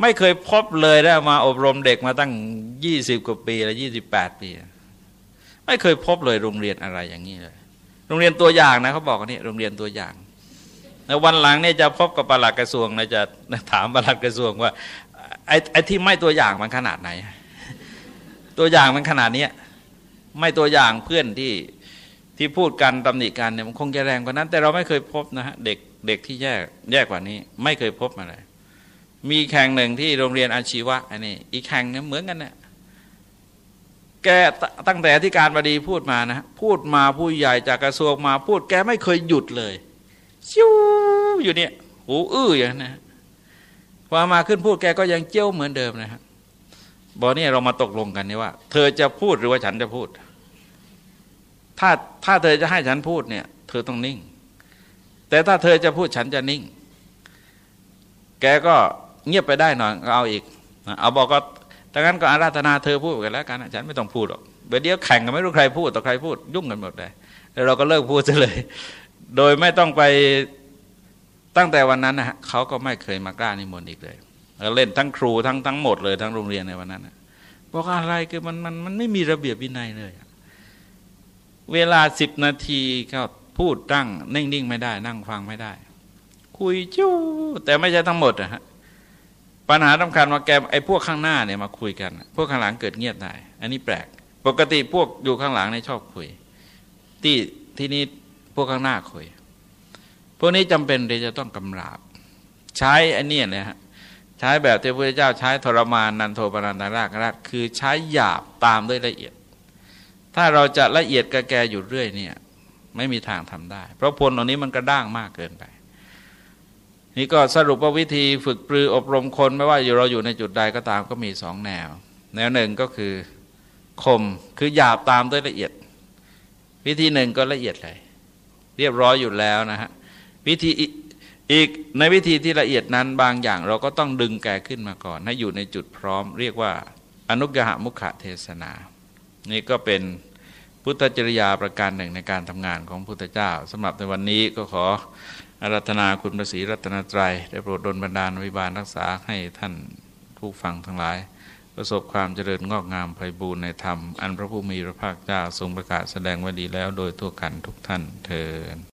ไม่เคยพบเลยได้มาอบรมเด็กมาตั้งยี่สิบกว่าปีแล้วยี่สิบแปดปี ไม่เคยพบเลยโรงเรียนอะไรอย่างนี้เลย รงเรียนตัวอย่างนะเขาบอกว่านี่โรงเรียนตัวอย่างแล้ววันหลังเนี่ยจะพบกับปลัดกระทรวงนะจะถามปลัดกระทรวงว่าไอ้ไอ้ที่ไม่ตัวอย่างมันขนาดไหน ตัวอย่างมันขนาดนี้ไม่ตัวอย่างเพื่อนที่ที่พูดกันตำหนิกันเนี่ยมันคงจะแรงกว่านั้น แต่เราไม่เคยพบนะฮะเด็กเด็กที่แย่แย่กว่านี้ ไม่เคยพบมาเลยมีแข่งหนึ่งที่โรงเรียนอาชีวะอันนี้อีกแข่งเนี่ยเหมือนกันนี่ย แกตั้งแต่ที่การบดีพูดมานะ พูดมาผู้ใหญ่จากกระทรวงมาพูดแกไม่เคยหยุดเลยชิวอยู่เนี่ยหูอื้ออย่างนั้นนะพอมาขึ้นพูดแกก็ยังเจี้ยวเหมือนเดิมนะครับบอกนี่เรามาตกลงกันนี่ว่า เธอจะพูดหรือว่าฉันจะพูด ถ้าถ้าเธอจะให้ฉันพูดเนี่ย เธอต้องนิ่ง แต่ถ้าเธอจะพูดฉันจะนิ่ง แกก็เงียบไปได้หน่อยเอาอีกเอาบอกก็ ดังนั้นก็อาราธนาเธอพูดกันแล้วกันฉันไม่ต้องพูดหรอกเดี๋ยวแข่งกันไม่รู้ใครพูดต่อใครพูดยุ่งกันหมดเลยแล้วเราก็เลิกพูดซะเลย โดยไม่ต้องไปตั้งแต่วันนั้นนะฮะเขาก็ไม่เคยมากล้านิมนต์อีกเลยเล่นทั้งครูทั้งทั้งหมดเลยทั้งโรงเรียนในวันนั้นบอกอะไรคือมันมันมันไม่มีระเบียบวินัยเลย เวลาสิบนาทีก็พูดตั้งนิ่งๆไม่ได้ นั่งฟังไม่ได้ คุยจู้แต่ไม่ใช่ทั้งหมดนะฮะ ปัญหาสำคัญว่าแกไอ้พวกข้างหน้าเนี่ยมาคุยกัน พวกข้างหลังเกิดเงียบได้ อันนี้แปลก ปกติพวกอยู่ข้างหลังเนี่ยชอบคุย ที่ที่นี้พวกข้างหน้าคุย พวกนี้จำเป็นที่จะต้องกำราบ ใช้อันนี้นะฮะใช้แบบที่พระเจ้าใช้ทรมานนันโทปนันตราคราชคือใช้หยาบตามด้วยละเอียด ถ้าเราจะละเอียดกระแกอยู่เรื่อยเนี่ย ไม่มีทางทำได้ เพราะพลเหล่านี้มันกระด้างมากเกินไป นี่ก็สรุปว่าวิธีฝึกปรืออบรมคนไม่ว่าอยู่เราอยู่ในจุดใดก็ตามก็มีสองแนว แนวหนึ่งก็คือคมคือหยาบตามด้วยละเอียด วิธีหนึ่งก็ละเอียดเลย เรียบร้อยอยู่แล้วนะฮะวิธีอีกในวิธีที่ละเอียดนั้นบางอย่างเราก็ต้องดึงแกขึ้นมาก่อน ให้อยู่ในจุดพร้อม เรียกว่า อนุกหมุขเทศนา นี่ก็เป็นพุทธจริยาประการหนึ่งในการทำงานของพุทธเจ้าสำหรับในวันนี้ก็ขอ อารัธนาคุณพระศรีรัตนตรัยได้โปรดดลบันดาลวิบาลรักษาให้ท่านผู้ฟังทั้งหลาย ประสบความเจริญงอกงามไพบูรณ์ในธรรม อันพระผู้มีพระภาคเจ้าทรงประกาศแสดงไว้ดีแล้วโดยทั่วกันทุกท่านเทอ